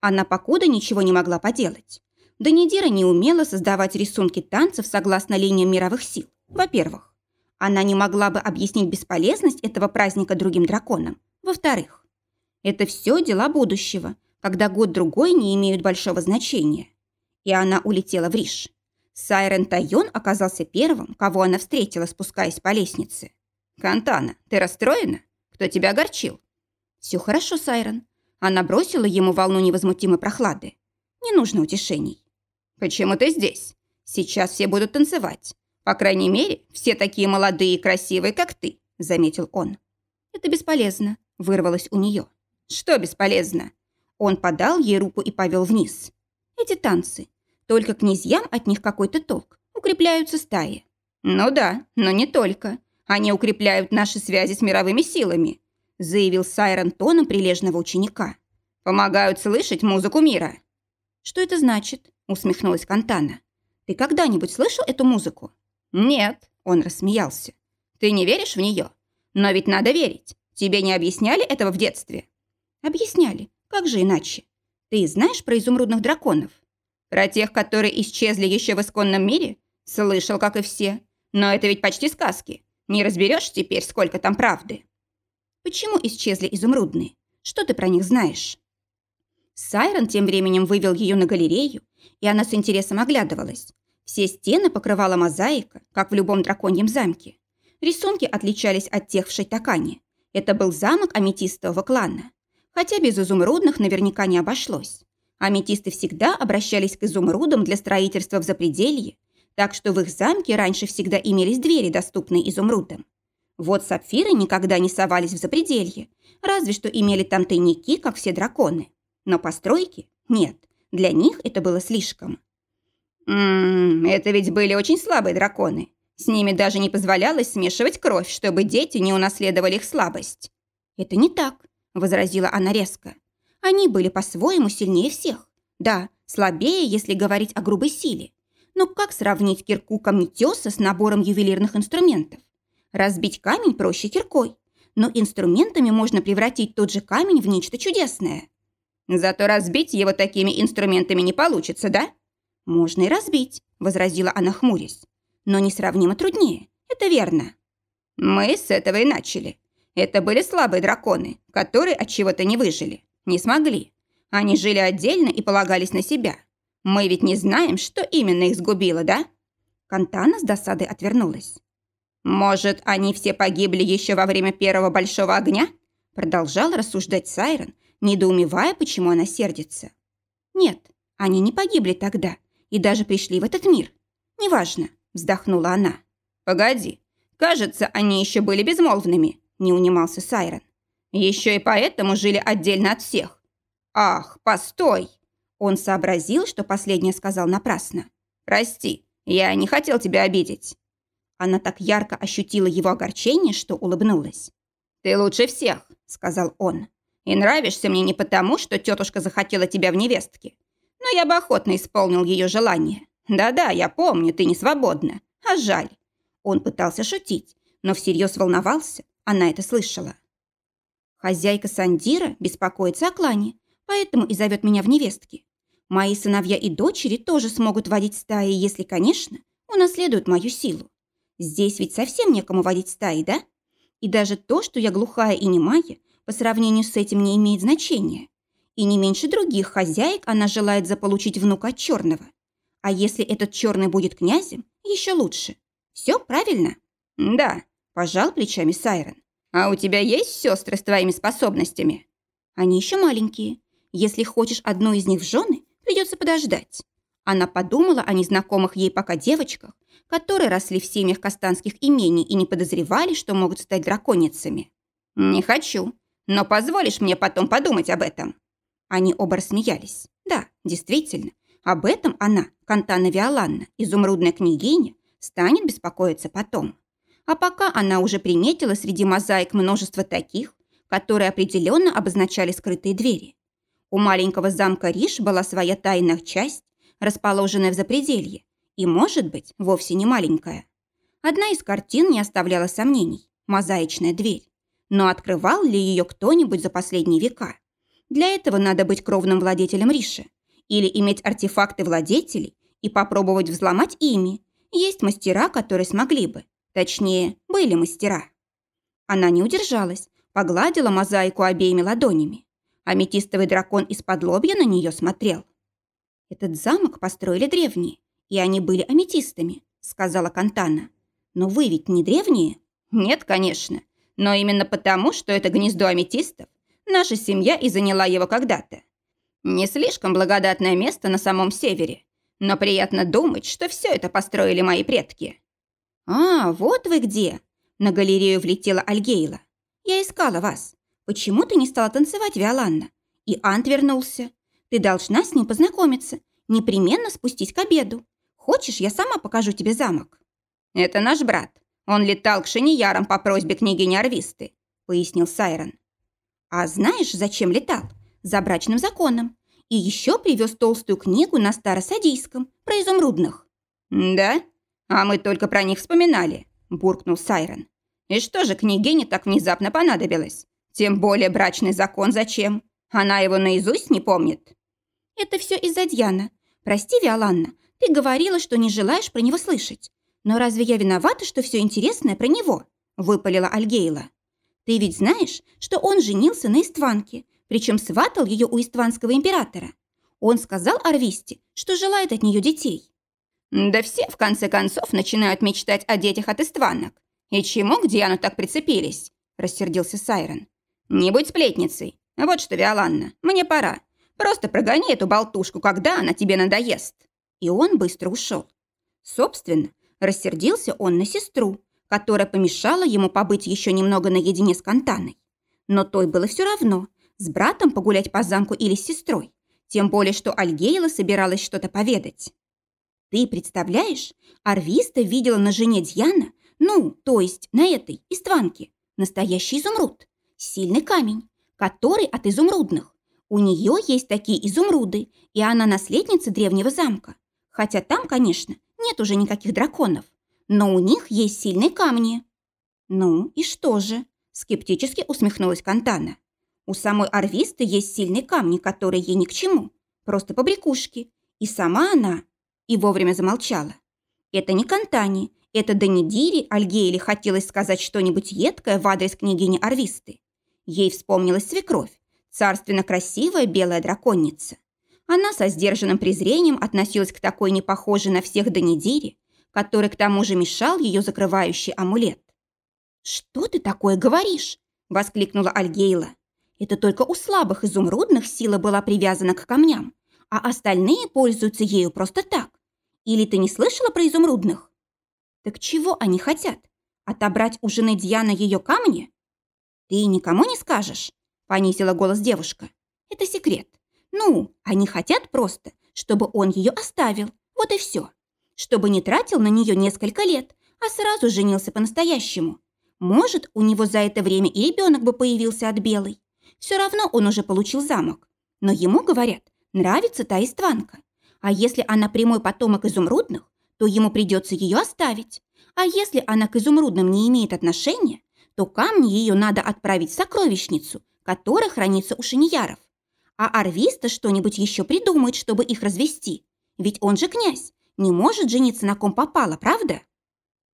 Она покуда ничего не могла поделать. Данидира не умела создавать рисунки танцев согласно линиям мировых сил. Во-первых, она не могла бы объяснить бесполезность этого праздника другим драконам. Во-вторых, это все дела будущего, когда год-другой не имеют большого значения. И она улетела в Риш. Сайрен Тайон оказался первым, кого она встретила, спускаясь по лестнице. «Кантана, ты расстроена? Кто тебя огорчил?» «Все хорошо, Сайрон». Она бросила ему волну невозмутимой прохлады. «Не нужно утешений». «Почему ты здесь? Сейчас все будут танцевать. По крайней мере, все такие молодые и красивые, как ты», — заметил он. «Это бесполезно», — вырвалось у нее. «Что бесполезно?» Он подал ей руку и повел вниз. «Эти танцы. Только князьям от них какой-то толк. Укрепляются стаи». «Ну да, но не только. Они укрепляют наши связи с мировыми силами заявил Сайрон тоном прилежного ученика. «Помогают слышать музыку мира». «Что это значит?» – усмехнулась Кантана. «Ты когда-нибудь слышал эту музыку?» «Нет», – он рассмеялся. «Ты не веришь в нее? Но ведь надо верить. Тебе не объясняли этого в детстве?» «Объясняли. Как же иначе? Ты знаешь про изумрудных драконов?» «Про тех, которые исчезли еще в исконном мире?» «Слышал, как и все. Но это ведь почти сказки. Не разберешь теперь, сколько там правды». Почему исчезли изумрудные? Что ты про них знаешь?» Сайрон тем временем вывел ее на галерею, и она с интересом оглядывалась. Все стены покрывала мозаика, как в любом драконьем замке. Рисунки отличались от тех в Шайтакане. Это был замок аметистового клана. Хотя без изумрудных наверняка не обошлось. Аметисты всегда обращались к изумрудам для строительства в запределье, так что в их замке раньше всегда имелись двери, доступные изумрудам. Вот сапфиры никогда не совались в запределье, разве что имели там тайники, как все драконы. Но постройки нет, для них это было слишком. «Ммм, это ведь были очень слабые драконы. С ними даже не позволялось смешивать кровь, чтобы дети не унаследовали их слабость». «Это не так», — возразила она резко. «Они были по-своему сильнее всех. Да, слабее, если говорить о грубой силе. Но как сравнить кирку камнетеса с набором ювелирных инструментов? Разбить камень проще киркой, но инструментами можно превратить тот же камень в нечто чудесное. Зато разбить его такими инструментами не получится, да? Можно и разбить, возразила она хмурясь. Но несравнимо труднее, это верно. Мы с этого и начали. Это были слабые драконы, которые от чего-то не выжили, не смогли. Они жили отдельно и полагались на себя. Мы ведь не знаем, что именно их сгубило, да? Кантана с досадой отвернулась. «Может, они все погибли еще во время первого большого огня?» Продолжал рассуждать Сайрон, недоумевая, почему она сердится. Нет, они не погибли тогда и даже пришли в этот мир. Неважно, вздохнула она. Погоди, кажется, они еще были безмолвными, не унимался Сайрон. Еще и поэтому жили отдельно от всех. Ах, постой! Он сообразил, что последнее сказал напрасно. Прости, я не хотел тебя обидеть. Она так ярко ощутила его огорчение, что улыбнулась. «Ты лучше всех», — сказал он. «И нравишься мне не потому, что тетушка захотела тебя в невестке. Но я бы охотно исполнил ее желание. Да-да, я помню, ты не свободна. А жаль». Он пытался шутить, но всерьез волновался. Она это слышала. Хозяйка Сандира беспокоится о клане, поэтому и зовет меня в невестки. Мои сыновья и дочери тоже смогут водить стаи, если, конечно, унаследуют мою силу. Здесь ведь совсем некому водить стаи, да? И даже то, что я глухая и немая, по сравнению с этим не имеет значения. И не меньше других хозяек она желает заполучить внука черного. А если этот черный будет князем, еще лучше. Все правильно? Да, пожал плечами Сайрон. А у тебя есть сестры с твоими способностями? Они еще маленькие. Если хочешь одну из них в жены, придется подождать. Она подумала о незнакомых ей пока девочках, которые росли в семьях кастанских имений и не подозревали, что могут стать драконицами. «Не хочу, но позволишь мне потом подумать об этом?» Они оба рассмеялись. Да, действительно, об этом она, Кантана Виоланна, изумрудная княгиня, станет беспокоиться потом. А пока она уже приметила среди мозаик множество таких, которые определенно обозначали скрытые двери. У маленького замка Риш была своя тайная часть, расположенная в запределье, и, может быть, вовсе не маленькая. Одна из картин не оставляла сомнений – мозаичная дверь. Но открывал ли ее кто-нибудь за последние века? Для этого надо быть кровным владетелем Риши или иметь артефакты владетелей и попробовать взломать ими. Есть мастера, которые смогли бы. Точнее, были мастера. Она не удержалась, погладила мозаику обеими ладонями. Аметистовый дракон из-под лобья на нее смотрел. Этот замок построили древние, и они были аметистами», — сказала Кантана. «Но вы ведь не древние?» «Нет, конечно. Но именно потому, что это гнездо аметистов, наша семья и заняла его когда-то. Не слишком благодатное место на самом севере, но приятно думать, что все это построили мои предки». «А, вот вы где!» На галерею влетела Альгейла. «Я искала вас. Почему ты не стала танцевать, Виоланна? И Ант вернулся. Ты должна с ним познакомиться. Непременно спустись к обеду. Хочешь, я сама покажу тебе замок?» «Это наш брат. Он летал к Шиниярам по просьбе княгини Арвисты», — пояснил Сайрон. «А знаешь, зачем летал? За брачным законом. И еще привез толстую книгу на старосадийском, про изумрудных». «Да? А мы только про них вспоминали», — буркнул Сайрон. «И что же княгине так внезапно понадобилось? Тем более брачный закон зачем? Она его наизусть не помнит?» «Это все из-за Дьяна. Прости, Виоланна, ты говорила, что не желаешь про него слышать. Но разве я виновата, что все интересное про него?» – выпалила Альгейла. «Ты ведь знаешь, что он женился на Истванке, причем сватал ее у Истванского императора. Он сказал Арвисте, что желает от нее детей». «Да все, в конце концов, начинают мечтать о детях от Истванок. И чему к Диану так прицепились?» – рассердился Сайрон. «Не будь сплетницей. Вот что, Виоланна, мне пора. Просто прогони эту болтушку, когда она тебе надоест». И он быстро ушел. Собственно, рассердился он на сестру, которая помешала ему побыть еще немного наедине с Кантаной. Но той было все равно, с братом погулять по замку или с сестрой, тем более, что Альгейла собиралась что-то поведать. Ты представляешь, Арвиста видела на жене Дьяна, ну, то есть на этой, истванке, настоящий изумруд, сильный камень, который от изумрудных. У нее есть такие изумруды, и она наследница древнего замка. Хотя там, конечно, нет уже никаких драконов. Но у них есть сильные камни. Ну и что же? Скептически усмехнулась Кантана. У самой Арвисты есть сильные камни, которые ей ни к чему. Просто побрякушки. И сама она... И вовремя замолчала. Это не Кантани, это Данидири Альгейле хотелось сказать что-нибудь едкое в адрес княгини Арвисты. Ей вспомнилась свекровь, царственно красивая белая драконица. Она со сдержанным презрением относилась к такой непохожей на всех Данидире, который к тому же мешал ее закрывающий амулет. «Что ты такое говоришь?» – воскликнула Альгейла. «Это только у слабых изумрудных сила была привязана к камням, а остальные пользуются ею просто так. Или ты не слышала про изумрудных?» «Так чего они хотят? Отобрать у жены Дьяна ее камни?» «Ты никому не скажешь?» – понизила голос девушка. «Это секрет. Ну, они хотят просто, чтобы он ее оставил. Вот и все. Чтобы не тратил на нее несколько лет, а сразу женился по-настоящему. Может, у него за это время и ребенок бы появился от Белой. Все равно он уже получил замок. Но ему, говорят, нравится та истванка. А если она прямой потомок изумрудных, то ему придется ее оставить. А если она к изумрудным не имеет отношения, то камни ее надо отправить в сокровищницу, которая хранится у шиньяров. А Арвиста что-нибудь еще придумает, чтобы их развести. Ведь он же князь, не может жениться на ком попало, правда?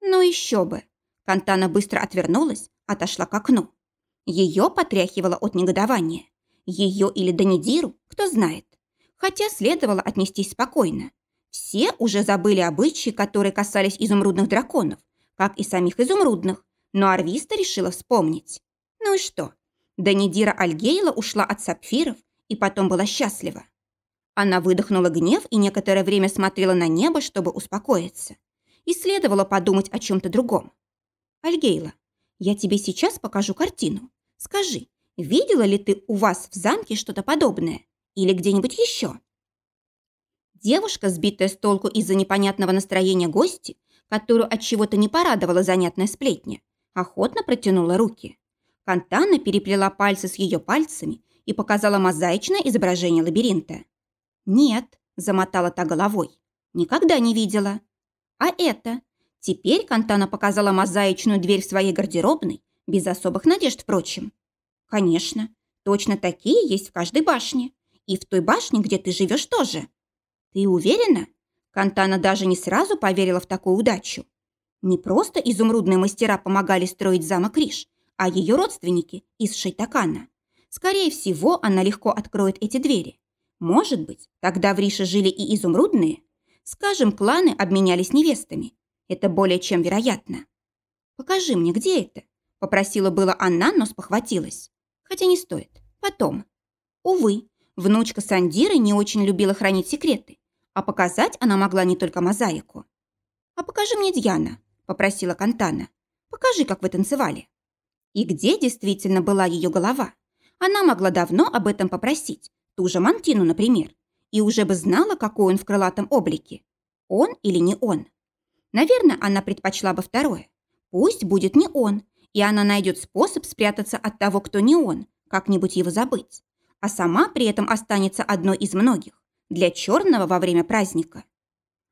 Ну еще бы. Кантана быстро отвернулась, отошла к окну. Ее потряхивало от негодования. Ее или Данидиру, кто знает. Хотя следовало отнестись спокойно. Все уже забыли обычаи, которые касались изумрудных драконов, как и самих изумрудных, но Арвиста решила вспомнить. Ну и что? Данидира Альгейла ушла от сапфиров и потом была счастлива. Она выдохнула гнев и некоторое время смотрела на небо, чтобы успокоиться. И следовало подумать о чем-то другом. «Альгейла, я тебе сейчас покажу картину. Скажи, видела ли ты у вас в замке что-то подобное? Или где-нибудь еще?» Девушка, сбитая с толку из-за непонятного настроения гости, которую от чего-то не порадовала занятная сплетня, охотно протянула руки. Кантана переплела пальцы с ее пальцами и показала мозаичное изображение лабиринта. «Нет», – замотала та головой, – «никогда не видела». «А это?» Теперь Кантана показала мозаичную дверь в своей гардеробной, без особых надежд, впрочем. «Конечно, точно такие есть в каждой башне. И в той башне, где ты живешь, тоже». «Ты уверена?» Кантана даже не сразу поверила в такую удачу. Не просто изумрудные мастера помогали строить замок Риш, а ее родственники из Шейтакана. Скорее всего, она легко откроет эти двери. Может быть, тогда в Рише жили и изумрудные? Скажем, кланы обменялись невестами. Это более чем вероятно. «Покажи мне, где это?» Попросила было она, но спохватилась. Хотя не стоит. Потом. Увы, внучка Сандиры не очень любила хранить секреты, а показать она могла не только мозаику. «А покажи мне Дьяна», — попросила Кантана. «Покажи, как вы танцевали». И где действительно была ее голова? Она могла давно об этом попросить, ту же Мантину, например, и уже бы знала, какой он в крылатом облике. Он или не он. Наверное, она предпочла бы второе. Пусть будет не он, и она найдет способ спрятаться от того, кто не он, как-нибудь его забыть. А сама при этом останется одной из многих, для черного во время праздника.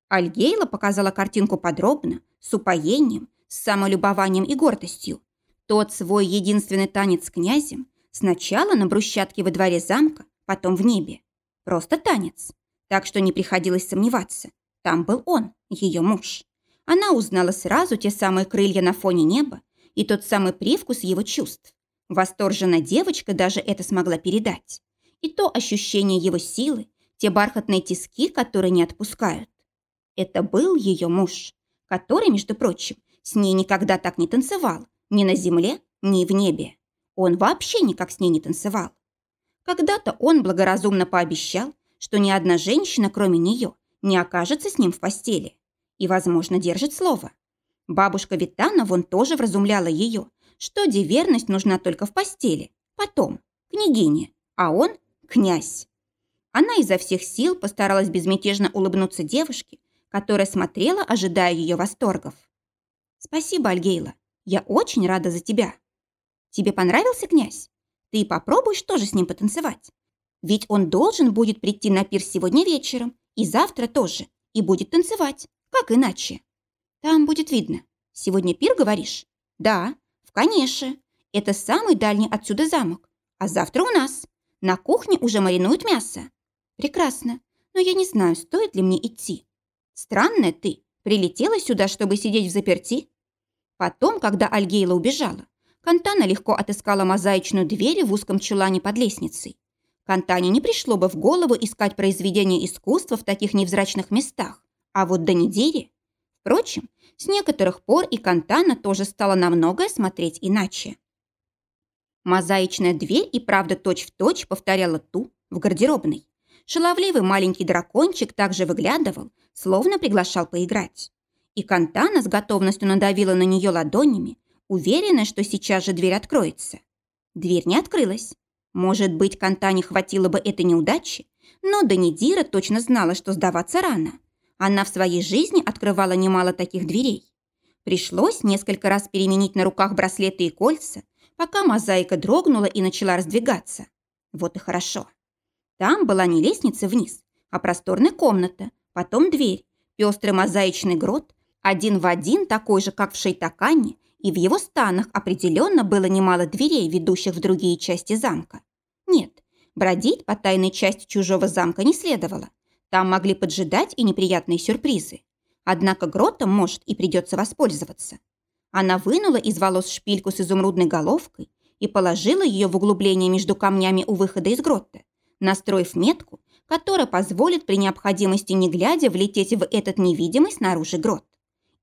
Альгейла показала картинку подробно, с упоением, с самолюбованием и гордостью. Тот свой единственный танец с князем, Сначала на брусчатке во дворе замка, потом в небе. Просто танец. Так что не приходилось сомневаться. Там был он, ее муж. Она узнала сразу те самые крылья на фоне неба и тот самый привкус его чувств. Восторженная девочка даже это смогла передать. И то ощущение его силы, те бархатные тиски, которые не отпускают. Это был ее муж, который, между прочим, с ней никогда так не танцевал, ни на земле, ни в небе. Он вообще никак с ней не танцевал. Когда-то он благоразумно пообещал, что ни одна женщина, кроме нее, не окажется с ним в постели. И, возможно, держит слово. Бабушка Витана вон тоже вразумляла ее, что диверность нужна только в постели, потом, княгине, а он – князь. Она изо всех сил постаралась безмятежно улыбнуться девушке, которая смотрела, ожидая ее восторгов. «Спасибо, Альгейла. Я очень рада за тебя». Тебе понравился князь? Ты попробуешь тоже с ним потанцевать. Ведь он должен будет прийти на пир сегодня вечером и завтра тоже, и будет танцевать. Как иначе? Там будет видно. Сегодня пир, говоришь? Да, в Конеше. Это самый дальний отсюда замок. А завтра у нас. На кухне уже маринуют мясо. Прекрасно. Но я не знаю, стоит ли мне идти. Странная ты. Прилетела сюда, чтобы сидеть в заперти? Потом, когда Альгейла убежала, Кантана легко отыскала мозаичную дверь в узком чулане под лестницей. Кантане не пришло бы в голову искать произведения искусства в таких невзрачных местах. А вот до недели... Впрочем, с некоторых пор и Кантана тоже стала на многое смотреть иначе. Мозаичная дверь и правда точь-в-точь точь повторяла ту в гардеробной. Шаловливый маленький дракончик также выглядывал, словно приглашал поиграть. И Кантана с готовностью надавила на нее ладонями, уверенная, что сейчас же дверь откроется. Дверь не открылась. Может быть, Кантане хватило бы этой неудачи, но Данидира точно знала, что сдаваться рано. Она в своей жизни открывала немало таких дверей. Пришлось несколько раз переменить на руках браслеты и кольца, пока мозаика дрогнула и начала раздвигаться. Вот и хорошо. Там была не лестница вниз, а просторная комната, потом дверь, пестрый мозаичный грот, один в один такой же, как в Шейтакане, и в его станах определенно было немало дверей, ведущих в другие части замка. Нет, бродить по тайной части чужого замка не следовало. Там могли поджидать и неприятные сюрпризы. Однако гротом, может, и придется воспользоваться. Она вынула из волос шпильку с изумрудной головкой и положила ее в углубление между камнями у выхода из грота, настроив метку, которая позволит при необходимости не глядя влететь в этот невидимый снаружи грот.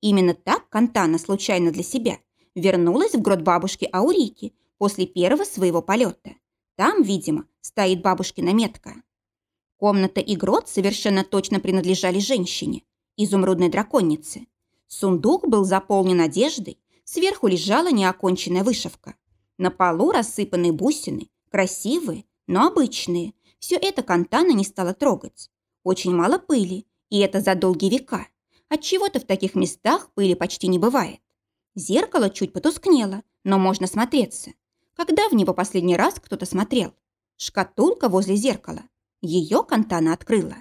Именно так Кантана случайно для себя вернулась в грот бабушки Аурики после первого своего полета. Там, видимо, стоит бабушкина метка. Комната и грот совершенно точно принадлежали женщине, изумрудной драконице. Сундук был заполнен одеждой, сверху лежала неоконченная вышивка. На полу рассыпаны бусины, красивые, но обычные. Все это Кантана не стала трогать. Очень мало пыли, и это за долгие века. Отчего-то в таких местах пыли почти не бывает. Зеркало чуть потускнело, но можно смотреться. Когда в него последний раз кто-то смотрел? Шкатулка возле зеркала. Ее Кантана открыла.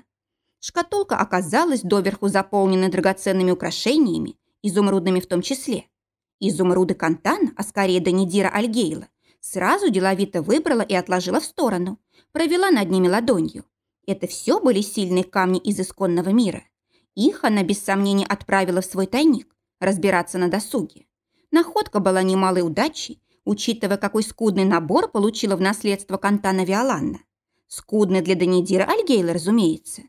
Шкатулка оказалась доверху заполненной драгоценными украшениями, изумрудными в том числе. Изумруды Кантана, а скорее Данидира Альгейла, сразу деловито выбрала и отложила в сторону, провела над ними ладонью. Это все были сильные камни из исконного мира. Их она без сомнения отправила в свой тайник, разбираться на досуге. Находка была немалой удачей, учитывая, какой скудный набор получила в наследство Кантана Виоланна. Скудный для Данидира Альгейла, разумеется.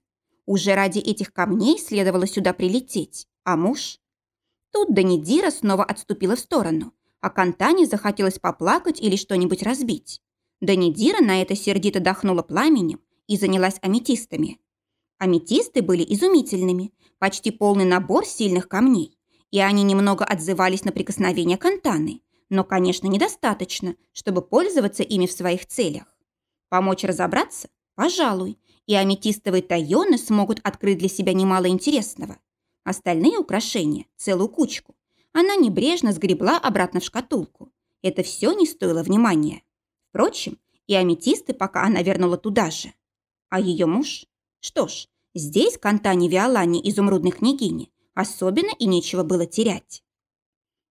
Уже ради этих камней следовало сюда прилететь. А муж? Тут Данидира снова отступила в сторону, а Кантане захотелось поплакать или что-нибудь разбить. Данидира на это сердито дохнула пламенем и занялась аметистами. Аметисты были изумительными, почти полный набор сильных камней, и они немного отзывались на прикосновение Кантаны, но, конечно, недостаточно, чтобы пользоваться ими в своих целях. Помочь разобраться? Пожалуй, и аметистовые тайоны смогут открыть для себя немало интересного. Остальные украшения, целую кучку, она небрежно сгребла обратно в шкатулку. Это все не стоило внимания. Впрочем, и аметисты пока она вернула туда же. А ее муж? Что ж, здесь Кантане Виолане изумрудной княгини особенно и нечего было терять.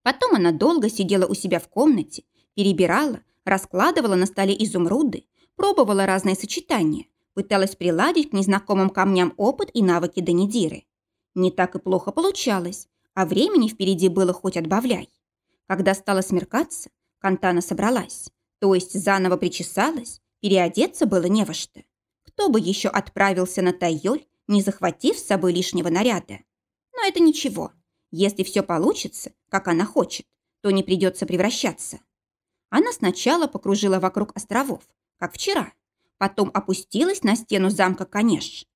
Потом она долго сидела у себя в комнате, перебирала, раскладывала на столе изумруды, пробовала разные сочетания, пыталась приладить к незнакомым камням опыт и навыки Данидиры. Не так и плохо получалось, а времени впереди было хоть отбавляй. Когда стало смеркаться, Кантана собралась, то есть заново причесалась, переодеться было не во что. Кто бы еще отправился на Тайоль, не захватив с собой лишнего наряда? Это ничего. Если все получится, как она хочет, то не придется превращаться. Она сначала покружила вокруг островов, как вчера. Потом опустилась на стену замка Конеш.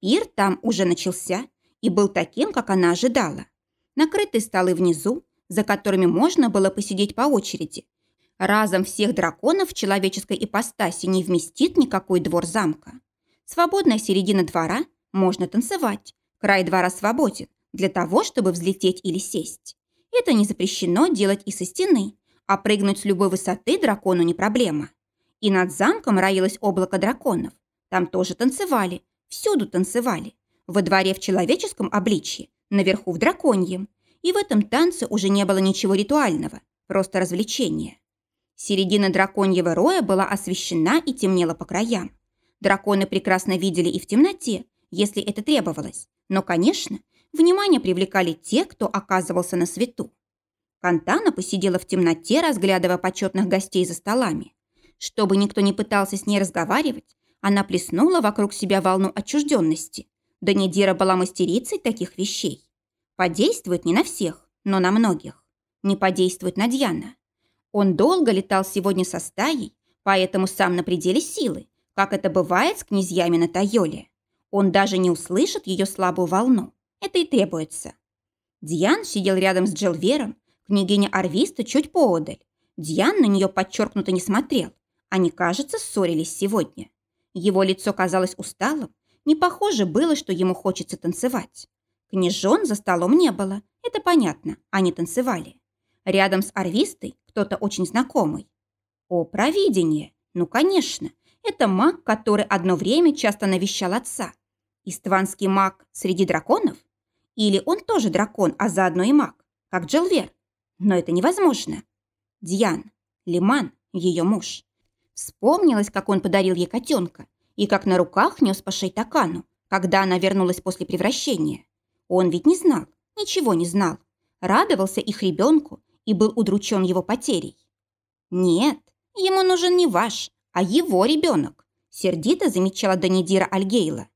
Пир там уже начался и был таким, как она ожидала. Накрытые столы внизу, за которыми можно было посидеть по очереди. Разом всех драконов в человеческой ипостаси не вместит никакой двор замка. Свободная середина двора, можно танцевать. Край двора свободен для того, чтобы взлететь или сесть. Это не запрещено делать и со стены, а прыгнуть с любой высоты дракону не проблема. И над замком роилось облако драконов. Там тоже танцевали, всюду танцевали. Во дворе в человеческом обличье, наверху в драконьем. И в этом танце уже не было ничего ритуального, просто развлечение. Середина драконьего роя была освещена и темнела по краям. Драконы прекрасно видели и в темноте, если это требовалось. Но, конечно, внимание привлекали те, кто оказывался на свету. Кантана посидела в темноте, разглядывая почетных гостей за столами. Чтобы никто не пытался с ней разговаривать, она плеснула вокруг себя волну отчужденности. Данидира была мастерицей таких вещей. Подействует не на всех, но на многих. Не подействует на Дьяна. Он долго летал сегодня со стаей, поэтому сам на пределе силы, как это бывает с князьями на Тайоле. Он даже не услышит ее слабую волну. Это и требуется. Диан сидел рядом с Джилвером, княгиня Арвиста чуть поодаль. Диан на нее подчеркнуто не смотрел. Они, кажется, ссорились сегодня. Его лицо казалось усталым. Не похоже было, что ему хочется танцевать. Княжон за столом не было. Это понятно. Они танцевали. Рядом с Арвистой кто-то очень знакомый. О, провидение! Ну, конечно. Это маг, который одно время часто навещал отца. Истванский маг среди драконов? Или он тоже дракон, а заодно и маг, как Джелвер? Но это невозможно. Диан, Лиман, ее муж. Вспомнилось, как он подарил ей котенка и как на руках нес по Шейтакану, когда она вернулась после превращения. Он ведь не знал, ничего не знал. Радовался их ребенку и был удручен его потерей. Нет, ему нужен не ваш, а его ребенок, сердито замечала Данидира Альгейла.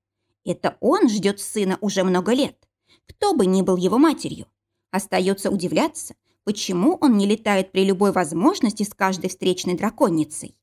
Это он ждет сына уже много лет, кто бы ни был его матерью. Остается удивляться, почему он не летает при любой возможности с каждой встречной драконицей.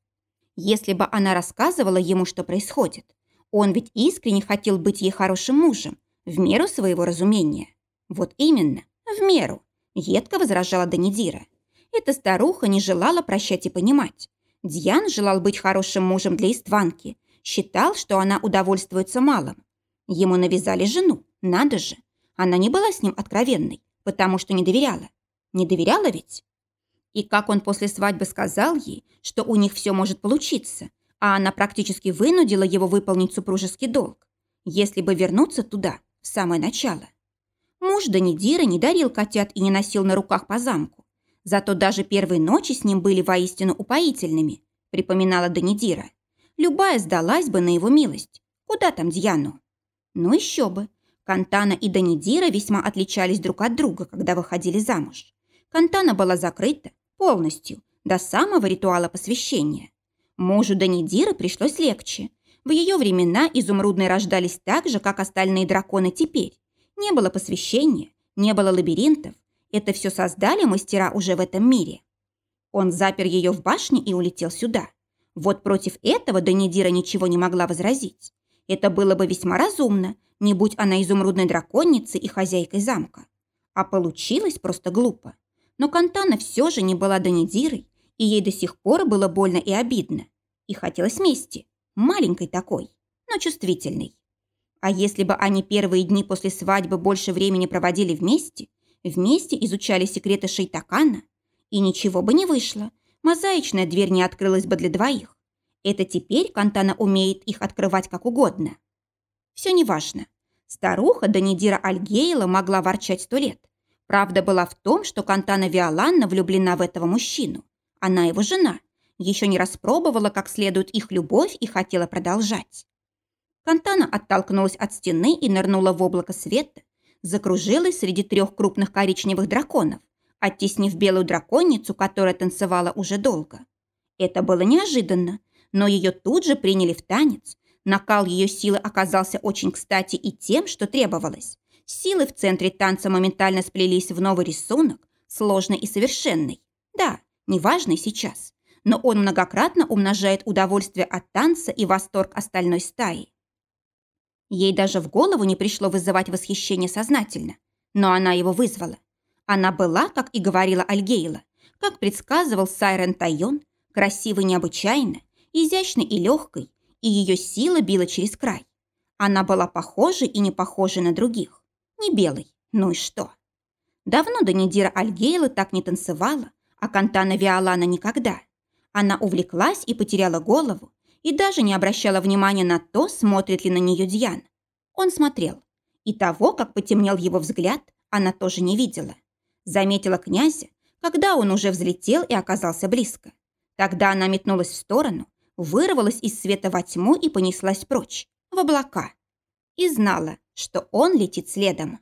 Если бы она рассказывала ему, что происходит, он ведь искренне хотел быть ей хорошим мужем, в меру своего разумения. Вот именно, в меру, едко возражала Данидира. Эта старуха не желала прощать и понимать. Дьян желал быть хорошим мужем для Истванки, считал, что она удовольствуется малым. Ему навязали жену, надо же. Она не была с ним откровенной, потому что не доверяла. Не доверяла ведь? И как он после свадьбы сказал ей, что у них все может получиться, а она практически вынудила его выполнить супружеский долг, если бы вернуться туда, в самое начало. Муж Данидира не дарил котят и не носил на руках по замку. Зато даже первые ночи с ним были воистину упоительными, припоминала Данидира. Любая сдалась бы на его милость. Куда там Дьяну? Ну еще бы. Кантана и Данидира весьма отличались друг от друга, когда выходили замуж. Кантана была закрыта, Полностью, до самого ритуала посвящения. Мужу Данидира пришлось легче. В ее времена изумрудные рождались так же, как остальные драконы теперь. Не было посвящения, не было лабиринтов. Это все создали мастера уже в этом мире. Он запер ее в башне и улетел сюда. Вот против этого Данидира ничего не могла возразить. Это было бы весьма разумно, не будь она изумрудной драконицей и хозяйкой замка. А получилось просто глупо. Но Кантана все же не была Данидирой, и ей до сих пор было больно и обидно. И хотелось мести. Маленькой такой, но чувствительной. А если бы они первые дни после свадьбы больше времени проводили вместе, вместе изучали секреты Шейтакана, и ничего бы не вышло, мозаичная дверь не открылась бы для двоих. Это теперь Кантана умеет их открывать как угодно. Все неважно. Старуха Данидира Альгейла могла ворчать сто лет, Правда была в том, что Кантана Виоланна влюблена в этого мужчину. Она его жена. Еще не распробовала как следует их любовь и хотела продолжать. Кантана оттолкнулась от стены и нырнула в облако света, закружилась среди трех крупных коричневых драконов, оттеснив белую драконицу, которая танцевала уже долго. Это было неожиданно, но ее тут же приняли в танец. Накал ее силы оказался очень кстати и тем, что требовалось. Силы в центре танца моментально сплелись в новый рисунок, сложный и совершенный. Да, неважный сейчас, но он многократно умножает удовольствие от танца и восторг остальной стаи. Ей даже в голову не пришло вызывать восхищение сознательно, но она его вызвала. Она была, как и говорила Альгейла, как предсказывал Сайрен Тайон, красивой необычайно, изящной и легкой, и ее сила била через край. Она была похожей и не похожей на других. Не белый. Ну и что? Давно Данидира Альгейла так не танцевала, а Кантана Виолана никогда. Она увлеклась и потеряла голову, и даже не обращала внимания на то, смотрит ли на нее Дьян. Он смотрел. И того, как потемнел его взгляд, она тоже не видела. Заметила князя, когда он уже взлетел и оказался близко. Тогда она метнулась в сторону, вырвалась из света во тьму и понеслась прочь, в облака. И знала, что он летит следом.